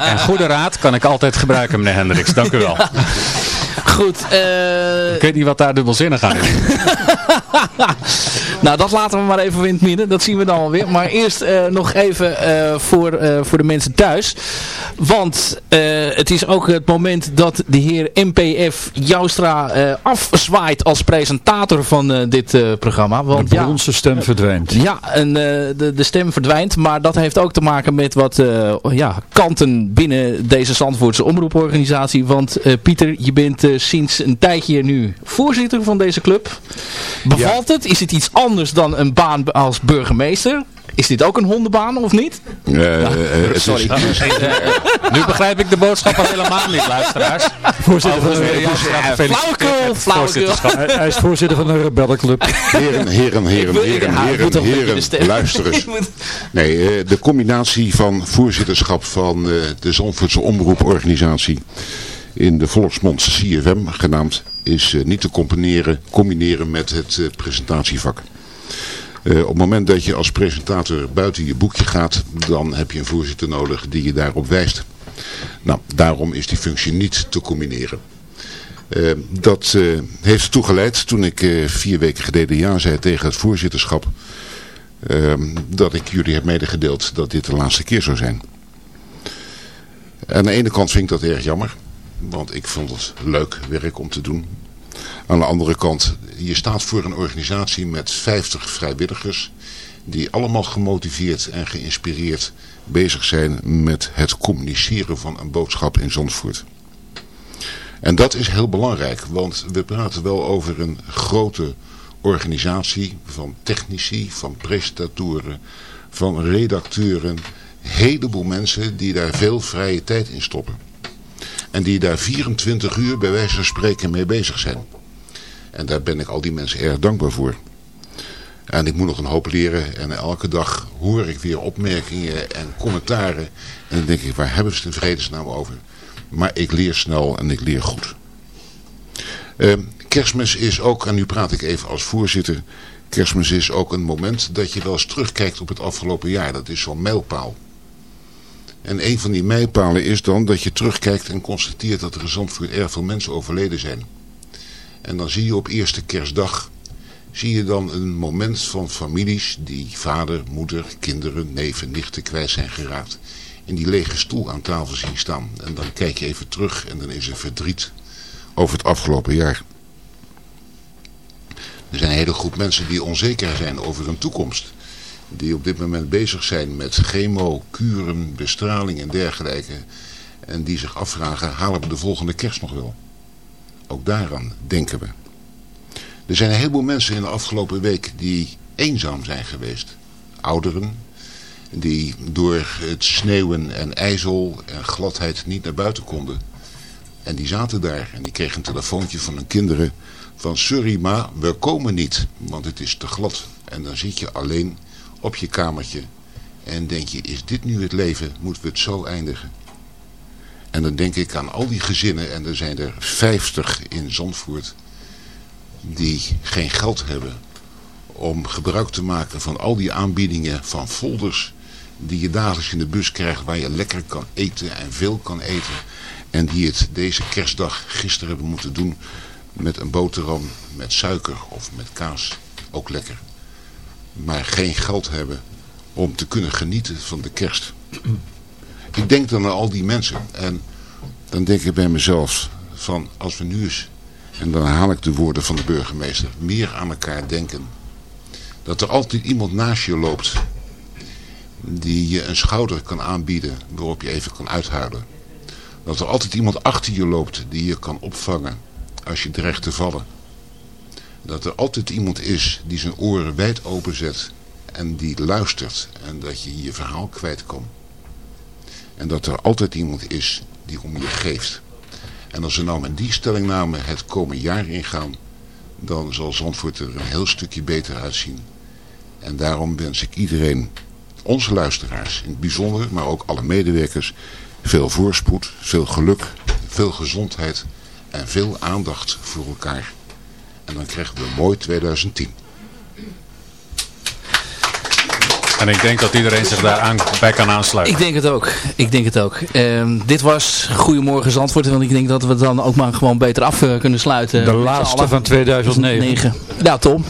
En goede raad kan ik altijd gebruiken, meneer Hendricks. Dank u wel. Goed. eh, Ik weet niet wat daar dubbelzinnig aan is. *laughs* *laughs* nou, dat laten we maar even in het midden. Dat zien we dan alweer. Maar eerst eh, nog even eh, voor, eh, voor de mensen thuis. Want het is ook het moment dat de heer MPF Joustra afzwaait als presentator van dit programma. Want de ja, bronzen stem verdwijnt. ja, en, de, de stem verdwijnt. Maar dat heeft ook te maken met wat ja, kanten binnen deze Zandvoortse omroeporganisatie. Want Pieter, je bent sinds een tijdje nu voorzitter van deze club. Bevalt het? Is het iets anders dan een baan als burgemeester? Is dit ook een hondenbaan of niet? Sorry. Nu begrijp ik de boodschap al helemaal niet, luisteraars. Voorzitter van de. Hij, is voorzitter van de rebellenclub. Heren, heren, heren, heren, heren, heren, luister eens. *laughs* Nee, eh, de combinatie van voorzitterschap van eh, de Zandvoortse omroeporganisatie in de volksmond CFM genaamd, is eh, niet te combineren, combineren met het eh, presentatievak. Eh, op het moment dat je als presentator buiten je boekje gaat, dan heb je een voorzitter nodig die je daarop wijst. Nou, daarom is die functie niet te combineren. Dat heeft ertoe geleid toen ik vier weken geleden ja zei tegen het voorzitterschap. ehm, dat ik jullie heb medegedeeld dat dit de laatste keer zou zijn. Aan de ene kant vind ik dat erg jammer. Want ik vond het leuk werk om te doen. Aan de andere kant, je staat voor een organisatie met 50 vrijwilligers. Die allemaal gemotiveerd en geïnspireerd bezig zijn met het communiceren van een boodschap in Zandvoort. En dat is heel belangrijk, want we praten wel over een grote organisatie van technici, van presentatoren, van redacteuren. Een heleboel mensen die daar veel vrije tijd in stoppen. En die daar 24 uur bij wijze van spreken mee bezig zijn. En daar ben ik al die mensen erg dankbaar voor. En ik moet nog een hoop leren en elke dag hoor ik weer opmerkingen en commentaren. En dan denk ik, waar hebben ze het in vredesnaam over? Maar ik leer snel en ik leer goed. Ehm, kerstmis is ook, en nu praat ik even als voorzitter, kerstmis is ook een moment dat je wel eens terugkijkt op het afgelopen jaar. Dat is zo'n mijlpaal. En een van die mijlpalen is dan dat je terugkijkt en constateert dat er in Zandvoort erg veel mensen overleden zijn. En dan zie je op eerste kerstdag, zie je dan een moment van families die vader, moeder, kinderen, neven, nichten kwijt zijn geraakt. In die lege stoel aan tafel zien staan. En dan kijk je even terug en dan is er verdriet over het afgelopen jaar. Er zijn een hele groep mensen die onzeker zijn over hun toekomst. Die op dit moment bezig zijn met chemo, kuren, bestraling en dergelijke. En die zich afvragen, halen we de volgende kerst nog wel? Ook daaraan denken we. Er zijn een heleboel mensen in de afgelopen week die eenzaam zijn geweest. Ouderen, die door het sneeuwen en ijzel en gladheid niet naar buiten konden. En die zaten daar en die kregen een telefoontje van hun kinderen van sorry ma, we komen niet, want het is te glad. En dan zit je alleen op je kamertje en denk je, is dit nu het leven? Moeten we het zo eindigen? En dan denk ik aan al die gezinnen, en er zijn er 50 in Zandvoort, die geen geld hebben om gebruik te maken van al die aanbiedingen van folders die je dagelijks in de bus krijgt, waar je lekker kan eten en veel kan eten. En die het deze kerstdag gisteren hebben moeten doen met een boterham, met suiker of met kaas. Ook lekker. Maar geen geld hebben om te kunnen genieten van de kerst. Ik denk dan aan al die mensen. En dan denk ik bij mezelf van als we nu eens, en dan haal ik de woorden van de burgemeester, meer aan elkaar denken. Dat er altijd iemand naast je loopt die je een schouder kan aanbieden waarop je even kan uithuilen. Dat er altijd iemand achter je loopt die je kan opvangen als je dreigt te vallen. Dat er altijd iemand is die zijn oren wijd openzet en die luistert en dat je je verhaal kwijt kan. En dat er altijd iemand is die om je geeft. En als we nou met die stellingname het komende jaar ingaan, dan zal Zandvoort er een heel stukje beter uitzien. En daarom wens ik iedereen, onze luisteraars in het bijzonder, maar ook alle medewerkers, veel voorspoed, veel geluk, veel gezondheid en veel aandacht voor elkaar. En dan krijgen we mooi 2010. En ik denk dat iedereen zich daar aan, bij kan aansluiten. Ik denk het ook. Ik denk het ook. Ehm, dit was Goedemorgen Zandvoort. Want ik denk dat we het dan ook maar gewoon beter af uh, kunnen sluiten. De laatste van 2009. Ja, Tom.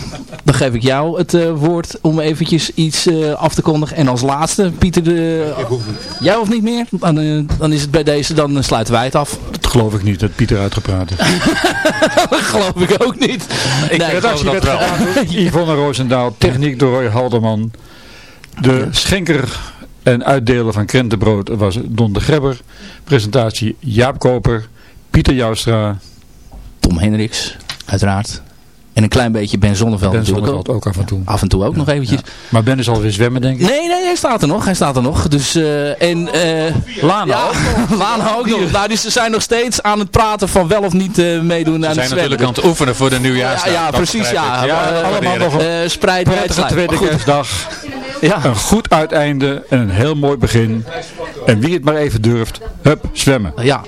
Dan geef ik jou het uh, woord om eventjes iets uh, af te kondigen. En als laatste, Pieter, de... Ik hoef niet. jij hoeft niet meer. Dan, dan is het bij deze, dan sluiten wij het af. Dat geloof ik niet, dat Pieter uitgepraat is. *laughs* dat geloof ik ook niet. Ik nee, redactie werd gedaan Yvonne Roosendaal. Techniek door Roy Halderman. De schenker en uitdeler van krentenbrood was Don de Grebber. Presentatie Jaap Koper, Pieter Joustra. Tom Hendricks, uiteraard. En een klein beetje Ben Zonneveld ben natuurlijk Zonneveld ook. af en toe. Af en toe ook nog eventjes. Ja. Maar Ben is alweer zwemmen denk ik. Nee, nee, hij staat er nog. Hij staat er nog. Dus, uh, en, uh, Lana ja, ook *laughs* Lana ook nog. Nou, dus ze zijn nog steeds aan het praten van wel of niet uh, meedoen ze aan het Ze zijn natuurlijk aan het oefenen voor de nieuwjaarsdag. Ja, ja precies. Ja. ja allemaal nog een spreid prettige tweede kerstdag. *laughs* Ja. Een goed uiteinde en een heel mooi begin. En wie het maar even durft, hup, zwemmen. Ja,